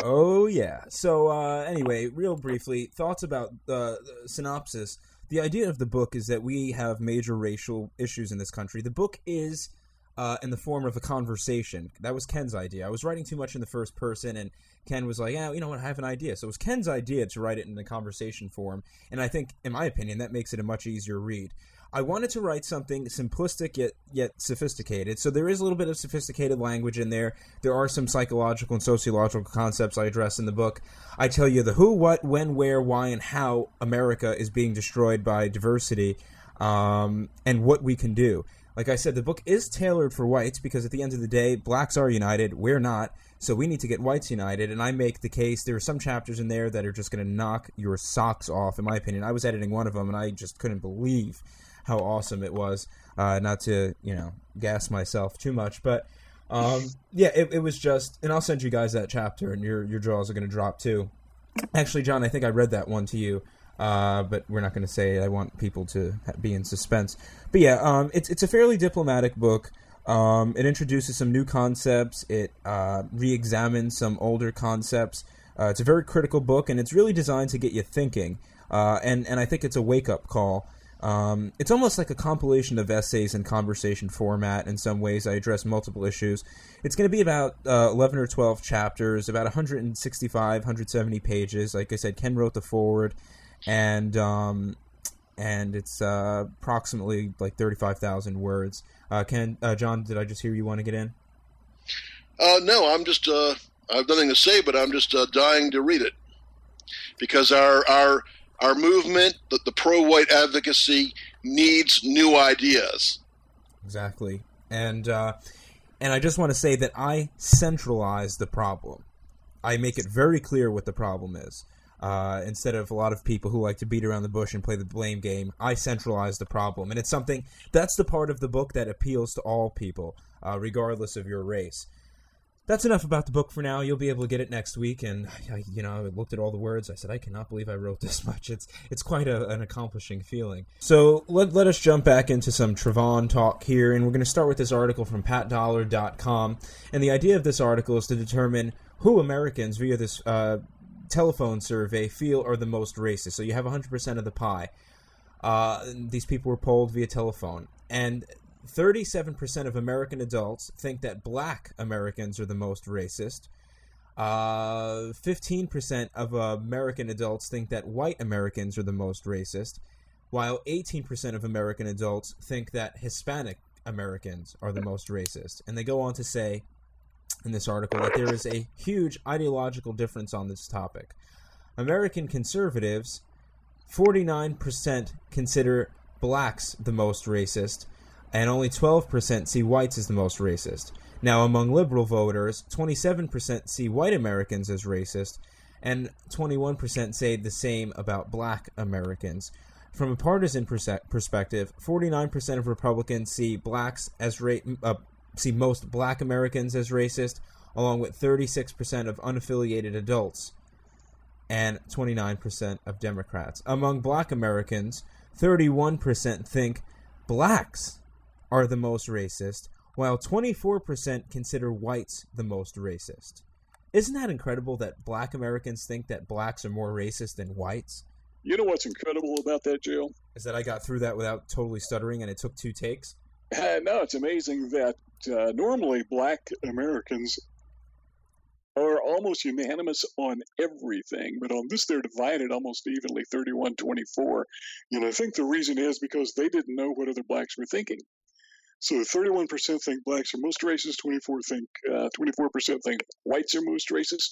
Oh yeah. So uh, anyway, real briefly, thoughts about uh, the synopsis the idea of the book is that we have major racial issues in this country. The book is uh, in the form of a conversation. That was Ken's idea. I was writing too much in the first person, and Ken was like, "Yeah, you know what? I have an idea." So it was Ken's idea to write it in the conversation form, and I think, in my opinion, that makes it a much easier read. I wanted to write something simplistic yet yet sophisticated. So there is a little bit of sophisticated language in there. There are some psychological and sociological concepts I address in the book. I tell you the who, what, when, where, why, and how America is being destroyed by diversity, um, and what we can do. Like I said, the book is tailored for whites because at the end of the day, blacks are united, we're not. So we need to get whites united, and I make the case. There are some chapters in there that are just going to knock your socks off, in my opinion. I was editing one of them, and I just couldn't believe how awesome it was. Uh, not to you know gas myself too much, but um, yeah, it, it, was just. And I'll send you guys that chapter, and your your jaws are going to drop too. Actually, John, I think I read that one to you. Uh, but we're not going to say. I want people to be in suspense. But yeah, um, it's it's a fairly diplomatic book. Um, it introduces some new concepts. It uh, re-examines some older concepts. Uh, it's a very critical book, and it's really designed to get you thinking. Uh, and and I think it's a wake up call. Um, it's almost like a compilation of essays in conversation format in some ways. I address multiple issues. It's going to be about uh, 11 or 12 chapters, about 165, 170 pages. Like I said, Ken wrote the forward, and um, and it's uh, approximately like 35,000 words. Uh, Ken, uh, John, did I just hear you want to get in? Uh, no, I'm just, uh, I have nothing to say, but I'm just dying to read it. Because our, our, our movement, the, the pro white advocacy, needs new ideas. Exactly. And, uh, and I just want to say that I centralize the problem. I make it very clear what the problem is. Uh, instead of a lot of people who like to beat around the bush and play the blame game, I centralize the problem. And it's something that's the part of the book that appeals to all people, uh, regardless of your race that's enough about the book for now. You'll be able to get it next week. And I, you know, I looked at all the words. I said, I cannot believe I wrote this much. It's it's quite a, an accomplishing feeling. So let let us jump back into some Trayvon talk here, and we're going to start with this article from PatDollard.com. And the idea of this article is to determine who Americans via this uh, telephone survey feel are the most racist. So you have 100% of the pie. Uh, these people were polled via telephone, and 37% of American adults think that black Americans are the most racist. Uh, 15% of American adults think that white Americans are the most racist, while 18% of American adults think that Hispanic Americans are the most racist. And they go on to say in this article that there is a huge ideological difference on this topic. American conservatives, 49% consider blacks the most racist, and only 12% see whites as the most racist. Now, among liberal voters, 27% see white Americans as racist, and 21% say the same about black Americans. From a partisan perspective, 49% of Republicans see blacks as ra- uh, see most black Americans as racist, along with 36% of unaffiliated adults and 29% of Democrats. Among black Americans, 31% think blacks are the most racist, while 24% consider whites the most racist. Isn't that incredible that black Americans think that blacks are more racist than whites? You know what's incredible about that, Jill? Is that I got through that without totally stuttering and it took two takes? Uh, no, it's amazing that uh, normally black Americans are almost unanimous on everything, but on this they're divided almost evenly 31 24. And I think the reason is because they didn't know what other blacks were thinking. So 31% think blacks are most racist, 24 think uh, 24% think whites are most racist.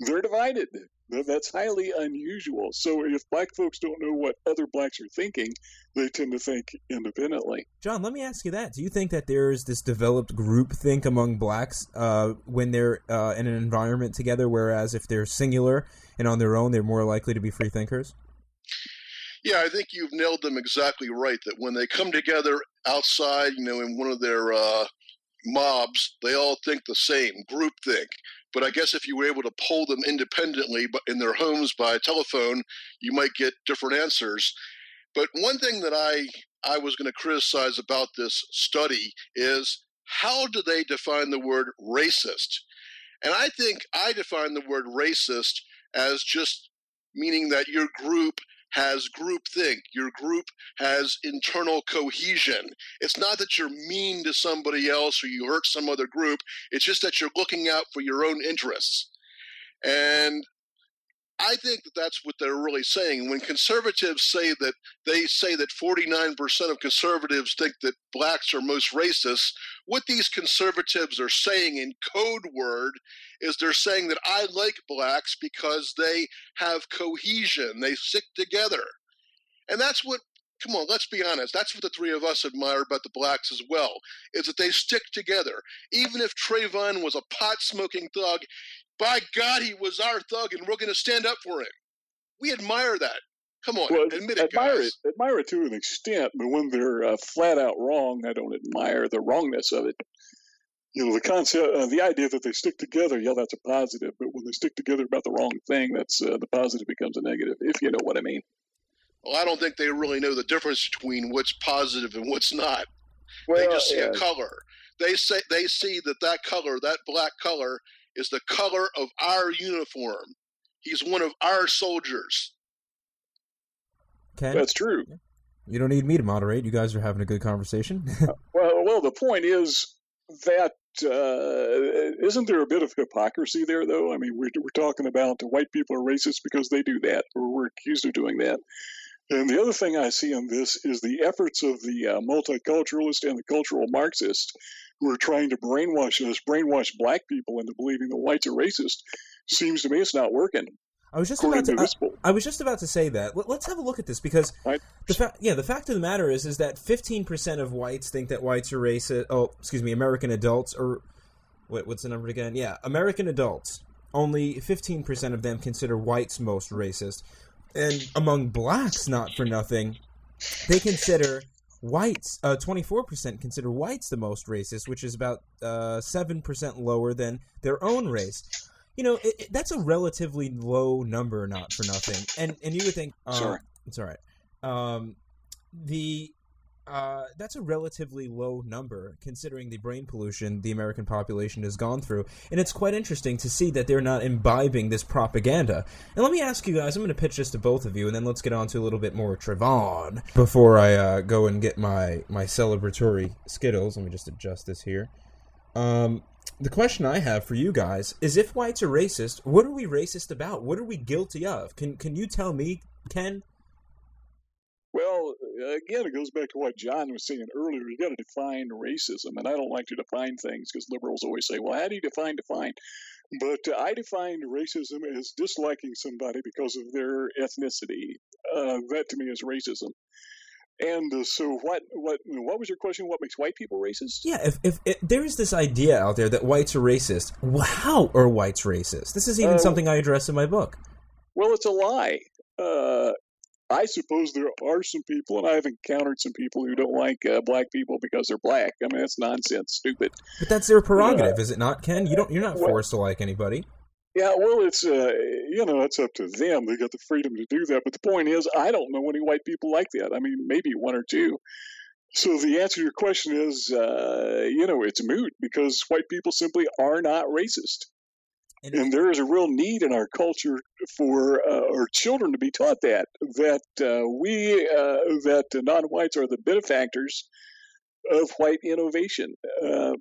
They're divided. That's highly unusual. So if black folks don't know what other blacks are thinking, they tend to think independently. John, let me ask you that. Do you think that there is this developed group think among blacks uh, when they're uh, in an environment together, whereas if they're singular and on their own, they're more likely to be free thinkers? Yeah, I think you've nailed them exactly right. That when they come together outside, you know, in one of their uh, mobs, they all think the same, group think. But I guess if you were able to poll them independently, but in their homes by telephone, you might get different answers. But one thing that I I was going to criticize about this study is how do they define the word racist? And I think I define the word racist as just meaning that your group has groupthink. Your group has internal cohesion. It's not that you're mean to somebody else or you hurt some other group. It's just that you're looking out for your own interests. And I think that that's what they're really saying. When conservatives say that they say that 49% of conservatives think that blacks are most racist, what these conservatives are saying in code word is they're saying that I like blacks because they have cohesion, they stick together. And that's what come on, let's be honest. That's what the three of us admire about the blacks as well, is that they stick together. Even if Trayvon was a pot smoking thug, by God, he was our thug, and we're going to stand up for him. We admire that. Come on, well, admit it, admire guys. it, admire it to an extent, but when they're uh, flat out wrong, I don't admire the wrongness of it. You know, the concept, uh, the idea that they stick together, yeah, that's a positive. But when they stick together about the wrong thing, that's uh, the positive becomes a negative. If you know what I mean. Well, I don't think they really know the difference between what's positive and what's not. Well, they just see yeah. a color. They say they see that that color, that black color, is the color of our uniform. He's one of our soldiers. Ken, That's true. you don't need me to moderate. You guys are having a good conversation. Well, well, the point is that uh, isn't there a bit of hypocrisy there, though? I mean, we're, we're talking about white people are racist because they do that, or we're accused of doing that. And the other thing I see in this is the efforts of the uh, multiculturalist and the cultural Marxist who are trying to brainwash us, brainwash black people into believing that whites are racist. Seems to me it's not working. I was just about to. to this poll. I, I was just about to say that. Let, us have a look at this because Right? the fa- yeah, the fact of the matter is, is that 15% of whites think that whites are racist. Oh, excuse me, American adults or wait, what's the number again? Yeah, American adults. Only 15% of them consider whites most racist, and among blacks, not for nothing, they consider whites. Uh, 24% consider whites the most racist, which is about uh, 7% lower than their own race you know, it, it, that's a relatively low number, not for nothing. And and you would think, uh, Sorry. it's all right. Um, the uh, that's a relatively low number considering the brain pollution the American population has gone through, and it's quite interesting to see that they're not imbibing this propaganda. And let me ask you guys, I'm going to pitch this to both of you, and then let's get on to a little bit more Trayvon before I uh, go and get my my celebratory Skittles. Let me just adjust this here. Um, the question I have for you guys is: If whites are racist, what are we racist about? What are we guilty of? Can Can you tell me, Ken? Well, again, it goes back to what John was saying earlier. You got to define racism, and I don't like to define things because liberals always say, "Well, how do you define define?" But uh, I define racism as disliking somebody because of their ethnicity. Uh, that to me is racism. And uh, so, what what what was your question? What makes white people racist? Yeah, if, if, if there is this idea out there that whites are racist, how are whites racist? This is even Uh, something I address in my book. Well, it's a lie. Uh, I suppose there are some people, and I've encountered some people who don't like uh, black people because they're black. I mean, that's nonsense, stupid. But that's their prerogative, is it not, Ken? You don't. You're not Well- forced to like anybody. Yeah, well, it's uh, you know, it's up to them. They got the freedom to do that. But the point is, I don't know any white people like that. I mean, maybe one or two. So the answer to your question is, uh, you know, it's moot because white people simply are not racist. And- And there is a real need in our culture for uh, our children to be taught that that uh, we uh, that non-whites are the benefactors of white innovation. Uh,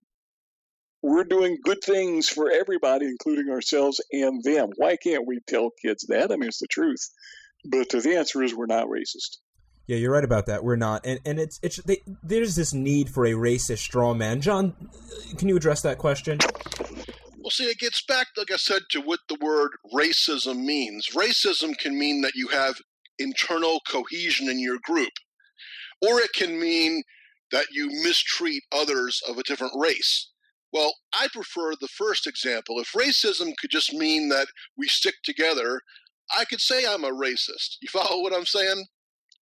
we're doing good things for everybody, including ourselves and them. Why can't we tell kids that? I mean, it's the truth. But the answer is we're not racist. Yeah, you're right about that. We're not, and and it's it's they, there's this need for a racist straw man. John, can you address that question? Well, see, it gets back, like I said, to what the word racism means. Racism can mean that you have internal cohesion in your group, or it can mean that you mistreat others of a different race. Well, I prefer the first example. If racism could just mean that we stick together, I could say I'm a racist. You follow what I'm saying?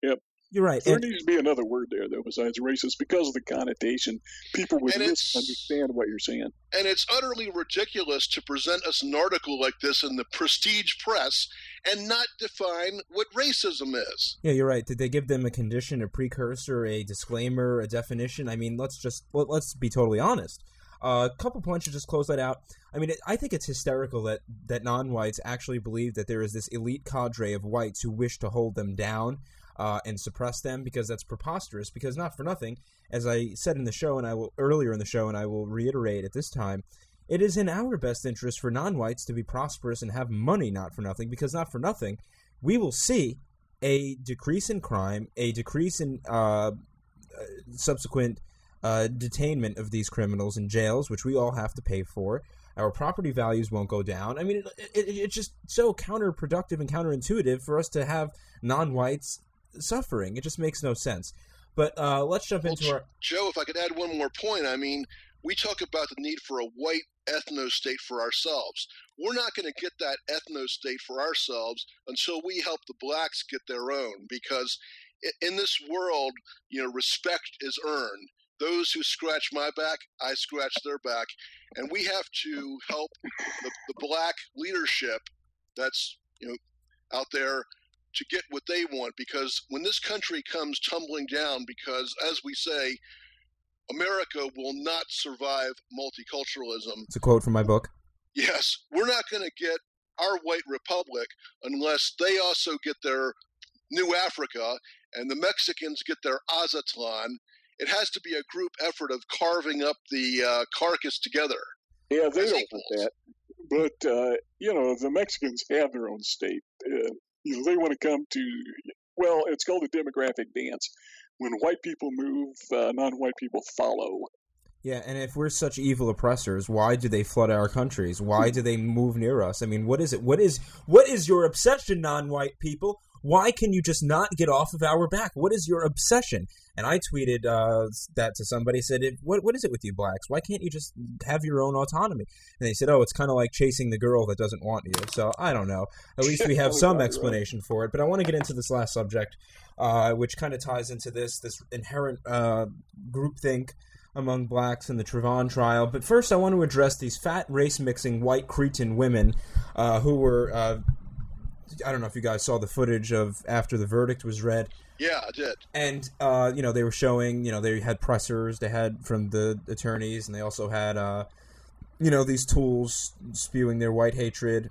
Yep. You're right. There And- needs to be another word there, though, besides racist, because of the connotation. People would misunderstand what you're saying. And it's utterly ridiculous to present us an article like this in the prestige press and not define what racism is. Yeah, you're right. Did they give them a condition, a precursor, a disclaimer, a definition? I mean, let's just let, let's be totally honest. Uh, a couple points to just close that out. I mean, it, I think it's hysterical that that non-whites actually believe that there is this elite cadre of whites who wish to hold them down uh, and suppress them because that's preposterous. Because not for nothing, as I said in the show and I will earlier in the show, and I will reiterate at this time, it is in our best interest for non-whites to be prosperous and have money. Not for nothing, because not for nothing, we will see a decrease in crime, a decrease in uh, subsequent uh, detainment of these criminals in jails, which we all have to pay for. Our property values won't go down. I mean, it, it, it's just so counterproductive and counterintuitive for us to have non-whites suffering. It just makes no sense. But uh, let's jump into our. Joe, if I could add one more point, I mean, we talk about the need for a white ethno state for ourselves. We're not going to get that ethno state for ourselves until we help the blacks get their own, because in this world, you know, respect is earned. Those who scratch my back, I scratch their back, and we have to help the, the black leadership that's you know out there to get what they want. Because when this country comes tumbling down because as we say america will not survive multiculturalism. It's a quote from my book. yes we're not going to get our white republic unless they also get their new africa and the mexicans get their azatlan it has to be a group effort of carving up the uh, carcass together Yeah, they don't equals. want that. But, uh, you know, the Mexicans have their own state. Uh, you know, they want to come to, well, it's called a demographic dance. When white people move, uh, non white people follow. Yeah, and if we're such evil oppressors, why do they flood our countries? Why do they move near us? I mean, what is it? What is what is your obsession, non-white people? Why can you just not get off of our back? What is your obsession? And I tweeted uh, that to somebody. Said, "What what is it with you blacks? Why can't you just have your own autonomy?" And they said, "Oh, it's kind of like chasing the girl that doesn't want you." So I don't know. At least we have some Right, right. explanation for it. But I want to get into this last subject, uh, which kind of ties into this this inherent uh, groupthink among blacks in the Trayvon trial. But first, I want to address these fat race mixing white cretin women uh, who were. Uh, I don't know if you guys saw the footage of after the verdict was read, yeah i did and uh, you know they were showing. You know they had pressers they had from the attorneys, and they also had uh, you know these tools spewing their white hatred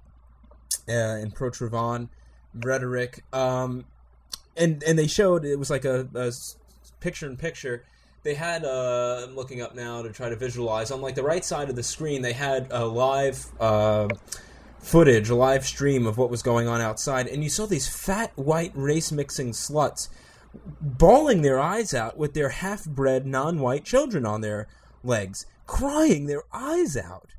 uh, and pro Trayvon rhetoric. Um, and and they showed it was like a picture in picture. They had uh, I'm looking up now to try to visualize on like the right side of the screen. They had a live uh, footage, a live stream of what was going on outside, and you saw these fat white race mixing sluts bawling their eyes out with their half bred non white children on their legs, crying their eyes out.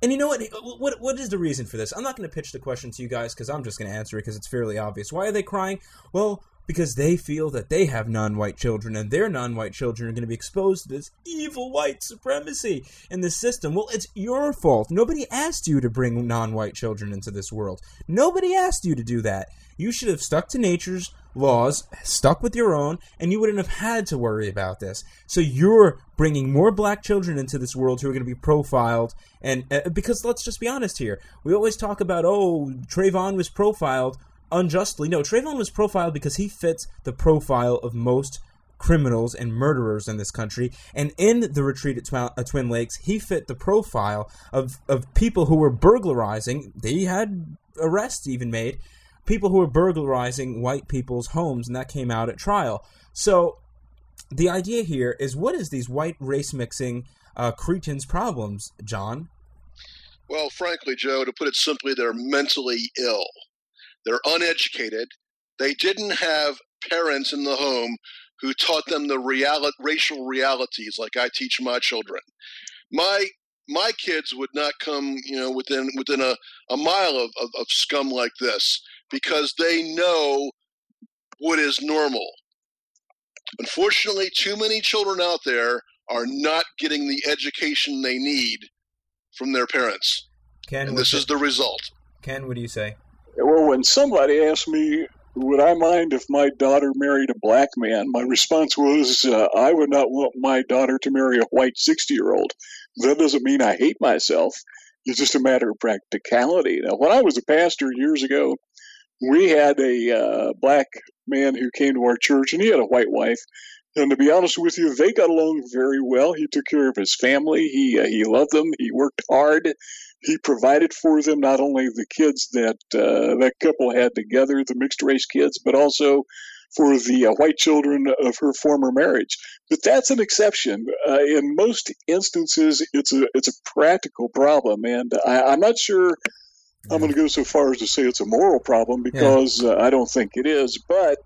And you know what? What what is the reason for this? I'm not going to pitch the question to you guys because I'm just going to answer it because it's fairly obvious. Why are they crying? Well, because they feel that they have non-white children and their non-white children are going to be exposed to this evil white supremacy in the system. Well, it's your fault. Nobody asked you to bring non-white children into this world. Nobody asked you to do that. You should have stuck to nature's laws, stuck with your own, and you wouldn't have had to worry about this. So you're bringing more black children into this world who are going to be profiled, and uh, because let's just be honest here, we always talk about oh Trayvon was profiled unjustly. No, Trayvon was profiled because he fits the profile of most criminals and murderers in this country. And in the retreat at Twi- uh, Twin Lakes, he fit the profile of, of people who were burglarizing. They had arrests even made. People who were burglarizing white people's homes, and that came out at trial. So the idea here is what is these white race mixing uh, cretins' problems, John? Well, frankly, Joe, to put it simply, they're mentally ill. They're uneducated. They didn't have parents in the home who taught them the reality, racial realities like I teach my children. My my kids would not come, you know, within within a, a mile of, of, of scum like this because they know what is normal. Unfortunately, too many children out there are not getting the education they need from their parents. Ken, and this is the result. Ken, what do you say? Well, when somebody asked me, would I mind if my daughter married a black man, my response was, uh, I would not want my daughter to marry a white 60 year old. That doesn't mean I hate myself. It's just a matter of practicality. Now, when I was a pastor years ago, we had a uh, black man who came to our church, and he had a white wife. And to be honest with you, they got along very well. He took care of his family. He uh, he loved them. He worked hard. He provided for them not only the kids that uh, that couple had together, the mixed race kids, but also for the uh, white children of her former marriage. But that's an exception. Uh, in most instances, it's a it's a practical problem, and I, I'm not sure. I'm going to go so far as to say it's a moral problem because uh, I don't think it is. But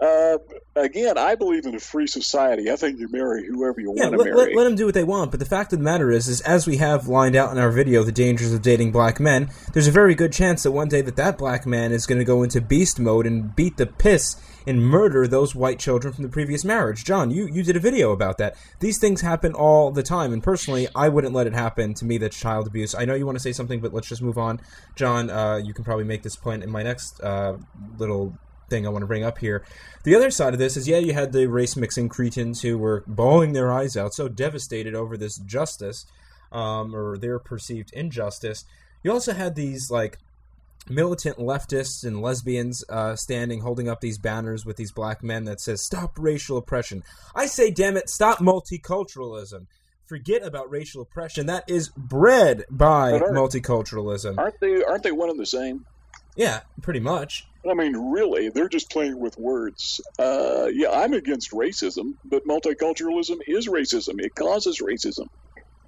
uh, again, I believe in a free society. I think you marry whoever you Yeah, want to let, marry. let, let them do what they want. But the fact of the matter is, is as we have lined out in our video, the dangers of dating black men. There's a very good chance that one day that that black man is going to go into beast mode and beat the piss and murder those white children from the previous marriage. John, you you did a video about that. These things happen all the time, and personally, I wouldn't let it happen to me. That's child abuse. I know you want to say something, but let's just move on. John, uh, you can probably make this point in my next uh, little thing I want to bring up here. The other side of this is, yeah, you had the race mixing cretins who were bawling their eyes out, so devastated over this justice um, or their perceived injustice. You also had these like militant leftists and lesbians uh, standing holding up these banners with these black men that says "Stop racial oppression." I say, damn it, stop multiculturalism. Forget about racial oppression. That is bred by aren't- multiculturalism. aren't they? Aren't they one and the same? Yeah, pretty much. I mean, really, they're just playing with words. Uh, yeah, I'm against racism, but multiculturalism is racism. It causes racism.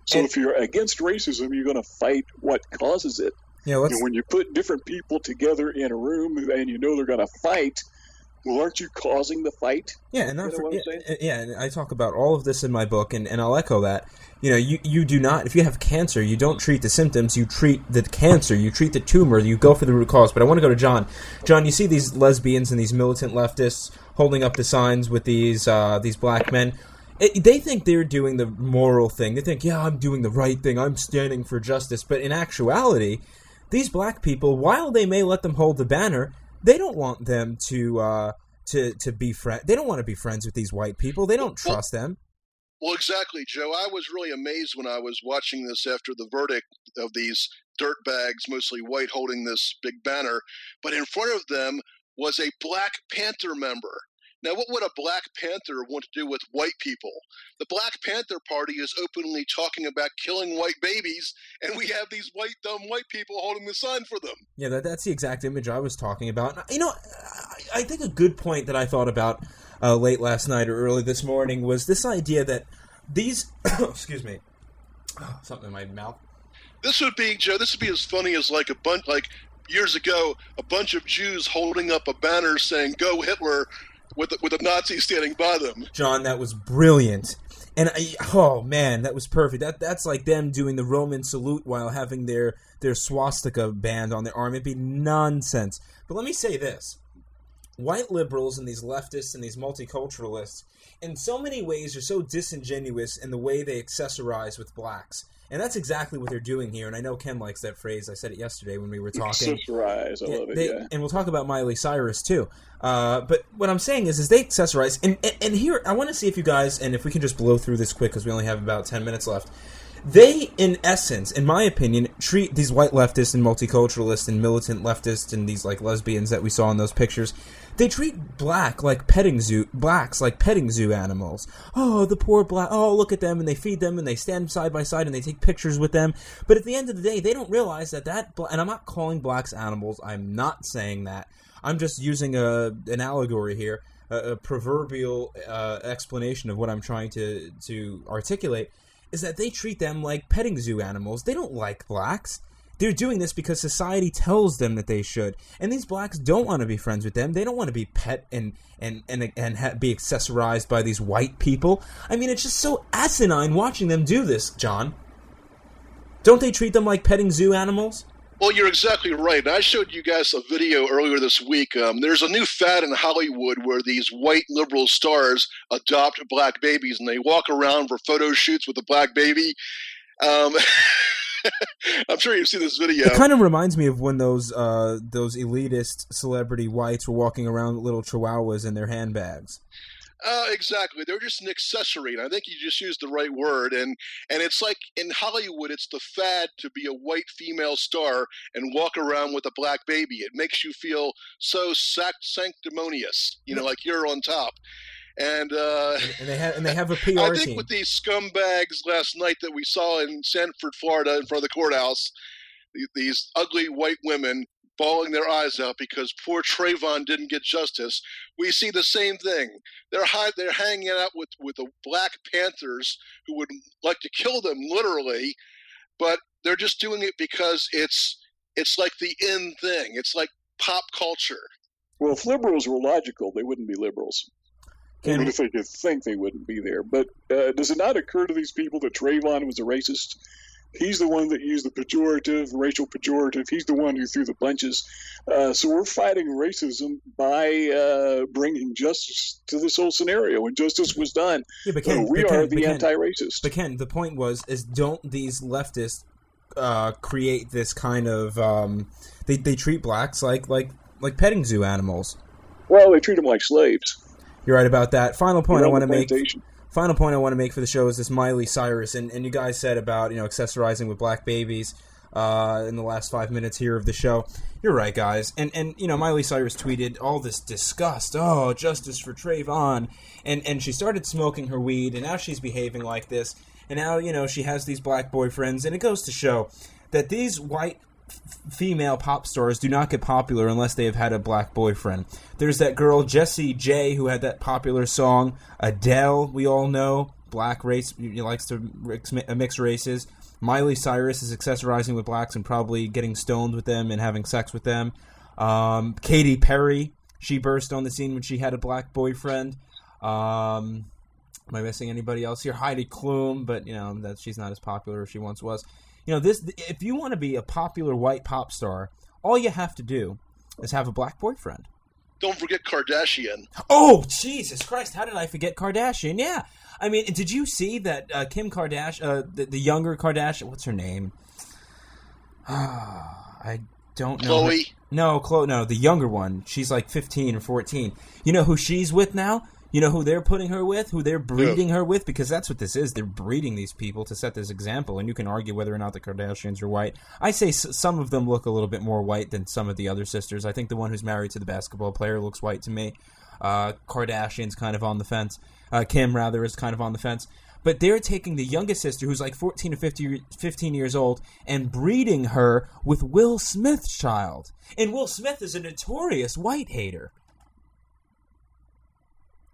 So And- if you're against racism, you're going to fight what causes it. Yeah, let's. And when you put different people together in a room and you know they're going to fight, well, aren't you causing the fight? Yeah, and You know for, yeah, yeah, and I talk about all of this in my book, and, and I'll echo that. You know, you, you do not, if you have cancer, you don't treat the symptoms, you treat the cancer, you treat the tumor, you go for the root cause. But I want to go to John. John, you see these lesbians and these militant leftists holding up the signs with these uh, these black men. It, they think they're doing the moral thing. They think, yeah, I'm doing the right thing, I'm standing for justice. But in actuality, these black people, while they may let them hold the banner, they don't want them to. Uh, to, to be friend, they don't want to be friends with these white people. They don't trust them. Well, exactly, Joe. I was really amazed when I was watching this after the verdict of these dirt bags, mostly white, holding this big banner. But in front of them was a Black Panther member. Now, what would a Black Panther want to do with white people? The Black Panther Party is openly talking about killing white babies, and we have these white, dumb white people holding the sign for them. Yeah, that, that's the exact image I was talking about. You know, I, I think a good point that I thought about uh, late last night or early this morning was this idea that these, excuse me, oh, something in my mouth. This would be, Joe, this would be as funny as like a bunch, like years ago, a bunch of Jews holding up a banner saying, Go Hitler, with, with a Nazi standing by them. John, that was brilliant. And I, oh man, that was perfect. That that's like them doing the Roman salute while having their their swastika band on their arm. It'd be nonsense. But let me say this: white liberals and these leftists and these multiculturalists, in so many ways, are so disingenuous in the way they accessorize with blacks. And that's exactly what they're doing here. And I know Ken likes that phrase. I said it yesterday when we were talking. Accessorize. I Yeah, love it. they- yeah. And we'll talk about Miley Cyrus too. Uh, but what I'm saying is, is they accessorize. And, and, and here, I want to see if you guys, and if we can just blow through this quick because we only have about 10 minutes left. They, in essence, in my opinion, treat these white leftists and multiculturalists and militant leftists and these like lesbians that we saw in those pictures. They treat black like petting zoo blacks like petting zoo animals. Oh, the poor black. Oh, look at them, and they feed them, and they stand side by side, and they take pictures with them. But at the end of the day, they don't realize that that. And I'm not calling blacks animals. I'm not saying that. I'm just using a an allegory here, a, a proverbial uh, explanation of what I'm trying to to articulate. is that they treat them like petting zoo animals. They don't like blacks. They're doing this because society tells them that they should, and these blacks don't want to be friends with them. They don't want to be pet and and and and ha- be accessorized by these white people. I mean, it's just so asinine watching them do this, John. Don't they treat them like petting zoo animals? Well, you're exactly right. I showed you guys a video earlier this week. Um, there's a new fad in Hollywood where these white liberal stars adopt black babies and they walk around for photo shoots with a black baby. Um, I'm sure you've seen this video. It kind of reminds me of when those uh, those elitist celebrity whites were walking around with little chihuahuas in their handbags. Uh, exactly. They're just an accessory, and I think you just used the right word. And and it's like in Hollywood, it's the fad to be a white female star and walk around with a black baby. It makes you feel so sac- sanctimonious, you know, like you're on top. And, uh, and they have and they have a PR I think team. with these scumbags last night that we saw in Sanford, Florida, in front of the courthouse, these ugly white women bawling their eyes out because poor Trayvon didn't get justice. We see the same thing. They're high, they're hanging out with with the Black Panthers who would like to kill them literally, but they're just doing it because it's it's like the in thing. It's like pop culture. Well, if liberals were logical, they wouldn't be liberals. Mean, if they could think they wouldn't be there. But uh, does it not occur to these people that Trayvon was a racist? He's the one that used the pejorative, racial pejorative. He's the one who threw the punches. Uh, so we're fighting racism by uh, bringing justice to this whole scenario. And justice was done. Yeah, but Uh, Ken, we but Ken, are the anti-racist. But Ken, the point was is don't these leftists uh, create this kind of um, they they treat blacks like like like petting zoo animals. Well, they treat them like slaves. You're right about that. Final point I want to make. Final point I want to make for the show is this Miley Cyrus, and, and you guys said about you know accessorizing with black babies uh, in the last five minutes here of the show. You're right, guys, and and you know Miley Cyrus tweeted all this disgust. Oh, justice for Trayvon, and and she started smoking her weed, and now she's behaving like this, and now you know she has these black boyfriends, and it goes to show that these white female pop stars do not get popular unless they have had a black boyfriend. There's that girl Jessie J who had that popular song. Adele, we all know, black race, he likes to mix, mix races. Miley Cyrus is accessorizing with blacks and probably getting stoned with them and having sex with them. Um, Katy Perry, she burst on the scene when she had a black boyfriend. Um, am I missing anybody else here? Heidi Klum, but you know that she's not as popular as she once was. You know this. If you want to be a popular white pop star, all you have to do is have a black boyfriend. Don't forget Kardashian. Oh Jesus Christ! How did I forget Kardashian? Yeah, I mean, did you see that uh, Kim Kardashian, uh, the, the younger Kardashian? What's her name? I don't know. her- Khloe. No, Khloe. No, the younger one. She's like fifteen or fourteen. You know who she's with now? You know who they're putting her with? Who they're breeding her with? Because that's what this is. They're breeding these people to set this example. And you can argue whether or not the Kardashians are white. I say s- some of them look a little bit more white than some of the other sisters. I think the one who's married to the basketball player looks white to me. Uh, Kardashian's kind of on the fence. Uh, Kim, rather, is kind of on the fence. But they're taking the youngest sister, who's like 14 or 50, 15 years old, and breeding her with Will Smith's child. And Will Smith is a notorious white hater.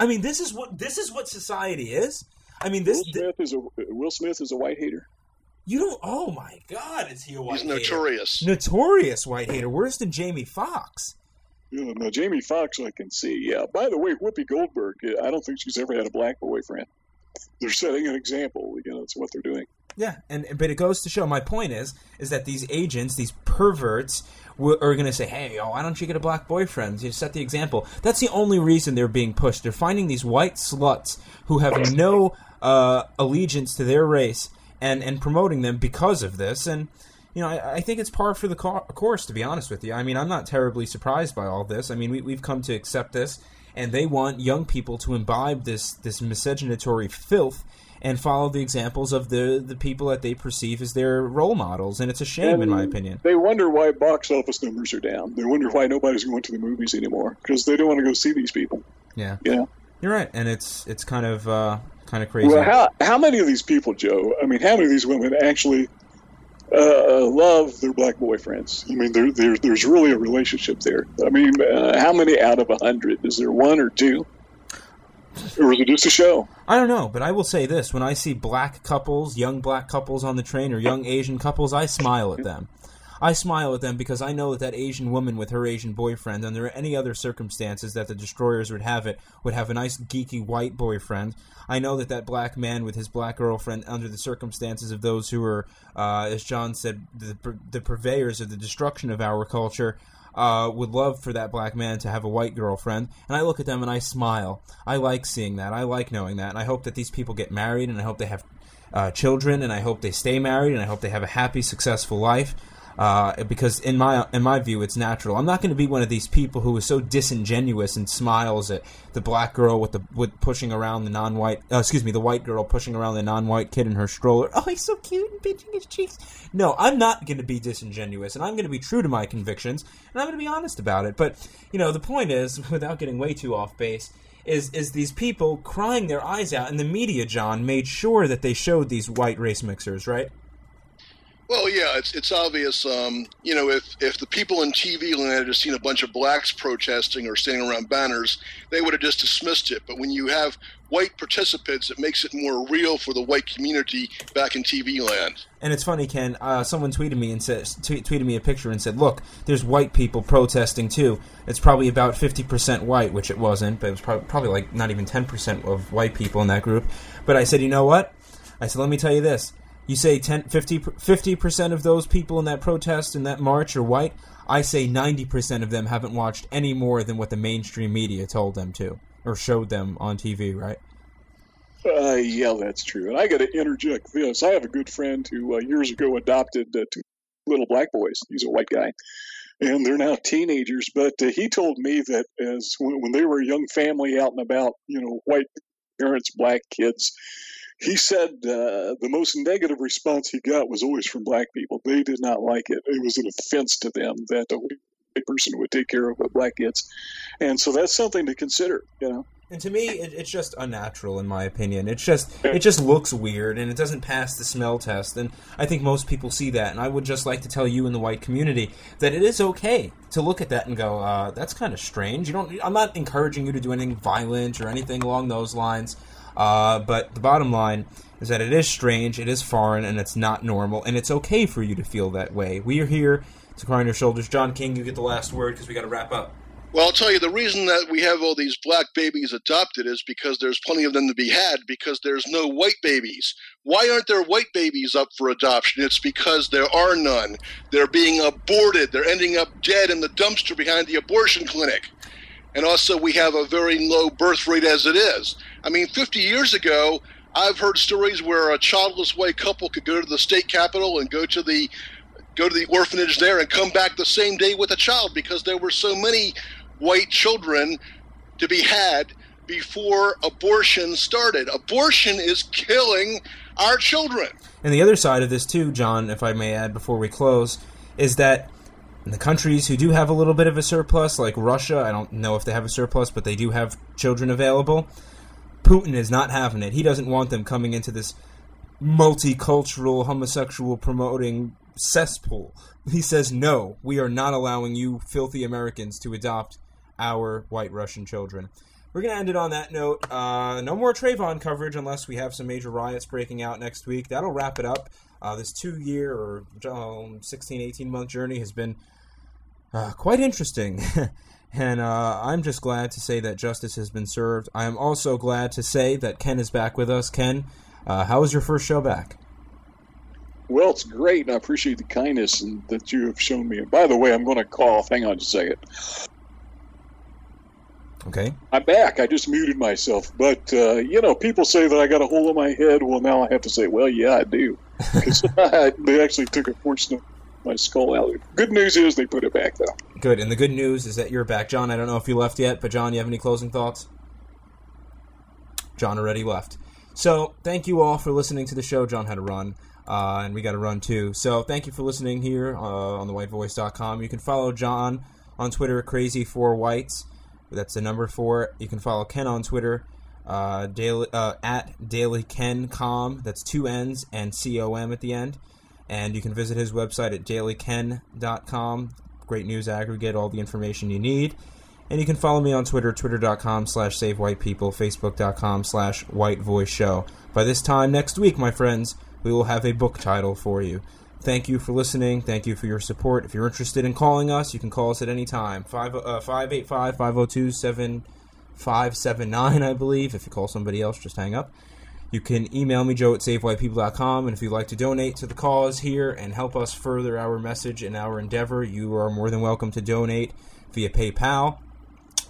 I mean, this is what this is what society is. I mean, this Will Smith is a Will Smith is a white hater. you don't. Oh my God, is he a white He's hater? notorious. Notorious white hater, worse than Jamie Foxx. Yeah, now Jamie Foxx, I can see. Yeah. By the way, Whoopi Goldberg, I don't think she's ever had a black boyfriend. They're setting an example. You know, that's what they're doing. Yeah, and but it goes to show. My point is, is that these agents, these perverts, w- are going to say, "Hey, oh, why don't you get a black boyfriend? You set the example." That's the only reason they're being pushed. They're finding these white sluts who have no uh, allegiance to their race and and promoting them because of this. And you know, I, I think it's par for the co- course. To be honest with you, I mean, I'm not terribly surprised by all this. I mean, we, we've come to accept this, and they want young people to imbibe this this miscegenatory filth and follow the examples of the the people that they perceive as their role models. And it's a shame, in my opinion. They wonder why box office numbers are down. They wonder why nobody's going to the movies anymore because they don't want to go see these people. Yeah, You know. you're right, and it's it's kind of uh, kind of crazy. Well, how how many of these people, Joe? I mean, how many of these women actually uh, love their black boyfriends? I mean, there, there there's really a relationship there. I mean, uh, how many out of a hundred is there? One or two? or was it just a show? I don't know, but I will say this: when I see black couples, young black couples on the train, or young Asian couples, I smile at them. I smile at them because I know that that Asian woman with her Asian boyfriend, under any other circumstances that the destroyers would have it, would have a nice geeky white boyfriend. I know that that black man with his black girlfriend, under the circumstances of those who are, uh, as John said, the, the purveyors of the destruction of our culture, uh, would love for that black man to have a white girlfriend. And I look at them and I smile. I like seeing that. I like knowing that. And I hope that these people get married and I hope they have uh, children and I hope they stay married and I hope they have a happy, successful life uh, because in my in my view, it's natural. I'm not going to be one of these people who is so disingenuous and smiles at the black girl with the with pushing around the non-white, uh, excuse me, the white girl pushing around the non-white kid in her stroller. Oh, he's so cute and pinching his cheeks. No, I'm not going to be disingenuous, and I'm going to be true to my convictions, and I'm going to be honest about it. But you know, the point is, without getting way too off base, is is these people crying their eyes out, and the media, John, made sure that they showed these white race mixers, right? Well, yeah, it's it's obvious. Um, you know, if if the people in TV land had just seen a bunch of blacks protesting or standing around banners, they would have just dismissed it. But when you have white participants, it makes it more real for the white community back in TV land. And it's funny, Ken. Uh, someone tweeted me and said tweeted me a picture and said, "Look, there's white people protesting too. It's probably about fifty percent white, which it wasn't, but it was probably, probably like not even ten percent of white people in that group." But I said, "You know what?" I said, "Let me tell you this." You say 10, 50 percent of those people in that protest in that march are white. I say ninety percent of them haven't watched any more than what the mainstream media told them to or showed them on TV. Right? Uh, yeah, that's true. And I got to interject this. I have a good friend who uh, years ago adopted uh, two little black boys. He's a white guy, and they're now teenagers. But uh, he told me that as when, when they were a young family out and about, you know, white parents, black kids, he said uh, the most negative response he got was always from black people. They did not like it. It was an offense to them that a white person would take care of black kids, and so that's something to consider. You know. And to me, it, it's just unnatural, in my opinion. It's just it just looks weird, and it doesn't pass the smell test. And I think most people see that. And I would just like to tell you in the white community that it is okay to look at that and go, uh, "That's kind of strange." You don't. I'm not encouraging you to do anything violent or anything along those lines. Uh, but the bottom line is that it is strange, it is foreign, and it's not normal, and it's okay for you to feel that way. We are here to cry on your shoulders. John King, you get the last word because we got to wrap up. Well, I'll tell you, the reason that we have all these black babies adopted is because there's plenty of them to be had because there's no white babies. Why aren't there white babies up for adoption? It's because there are none. They're being aborted. They're ending up dead in the dumpster behind the abortion clinic. And also, we have a very low birth rate as it is. I mean, 50 years ago, I've heard stories where a childless white couple could go to the state capitol and go to the go to the orphanage there and come back the same day with a child because there were so many white children to be had before abortion started. Abortion is killing our children. And the other side of this too, John, if I may add before we close, is that in the countries who do have a little bit of a surplus, like Russia, I don't know if they have a surplus, but they do have children available. Putin is not having it. He doesn't want them coming into this multicultural, homosexual promoting cesspool. He says, no, we are not allowing you filthy Americans to adopt our white Russian children. We're going to end it on that note. Uh, no more Trayvon coverage unless we have some major riots breaking out next week. That'll wrap it up. Uh, this two year or um, 16, 18 month journey has been uh, quite interesting. and uh, I'm just glad to say that justice has been served. I am also glad to say that Ken is back with us. Ken, uh, how was your first show back? Well, it's great, and I appreciate the kindness and, that you have shown me. And by the way, I'm going to cough. Hang on just a second. Okay. I'm back. I just muted myself. But, uh, you know, people say that I got a hole in my head. Well, now I have to say, well, yeah, I do. Because they actually took a of my skull out. Good news is they put it back, though. Good. And the good news is that you're back. John, I don't know if you left yet, but John, you have any closing thoughts? John already left. So, thank you all for listening to the show. John had a run. Uh, and we got to run too. So thank you for listening here uh, on thewhitevoice.com. You can follow John on Twitter, Crazy4Whites. That's the number four. You can follow Ken on Twitter, uh, daily, uh, at dailykencom. That's two N's and C-O-M at the end. And you can visit his website at dailyken.com. Great news aggregate, all the information you need. And you can follow me on Twitter, twitter.com slash save white savewhitepeople, facebook.com slash whitevoiceshow. By this time next week, my friends, we will have a book title for you. Thank you for listening. Thank you for your support. If you're interested in calling us, you can call us at any time. 585 uh, 502 7579, I believe. If you call somebody else, just hang up. You can email me, joe at savewhitepeople.com, and if you'd like to donate to the cause here and help us further our message and our endeavor, you are more than welcome to donate via PayPal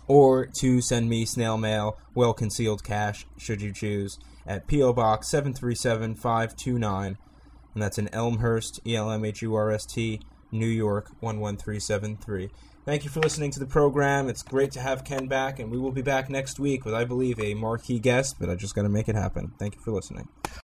or to send me snail mail, well concealed cash, should you choose, at P.O. Box 737-529, and that's in Elmhurst, E L M H U R S T, New York 11373. Thank you for listening to the program. It's great to have Ken back, and we will be back next week with, I believe, a marquee guest, but I just got to make it happen. Thank you for listening.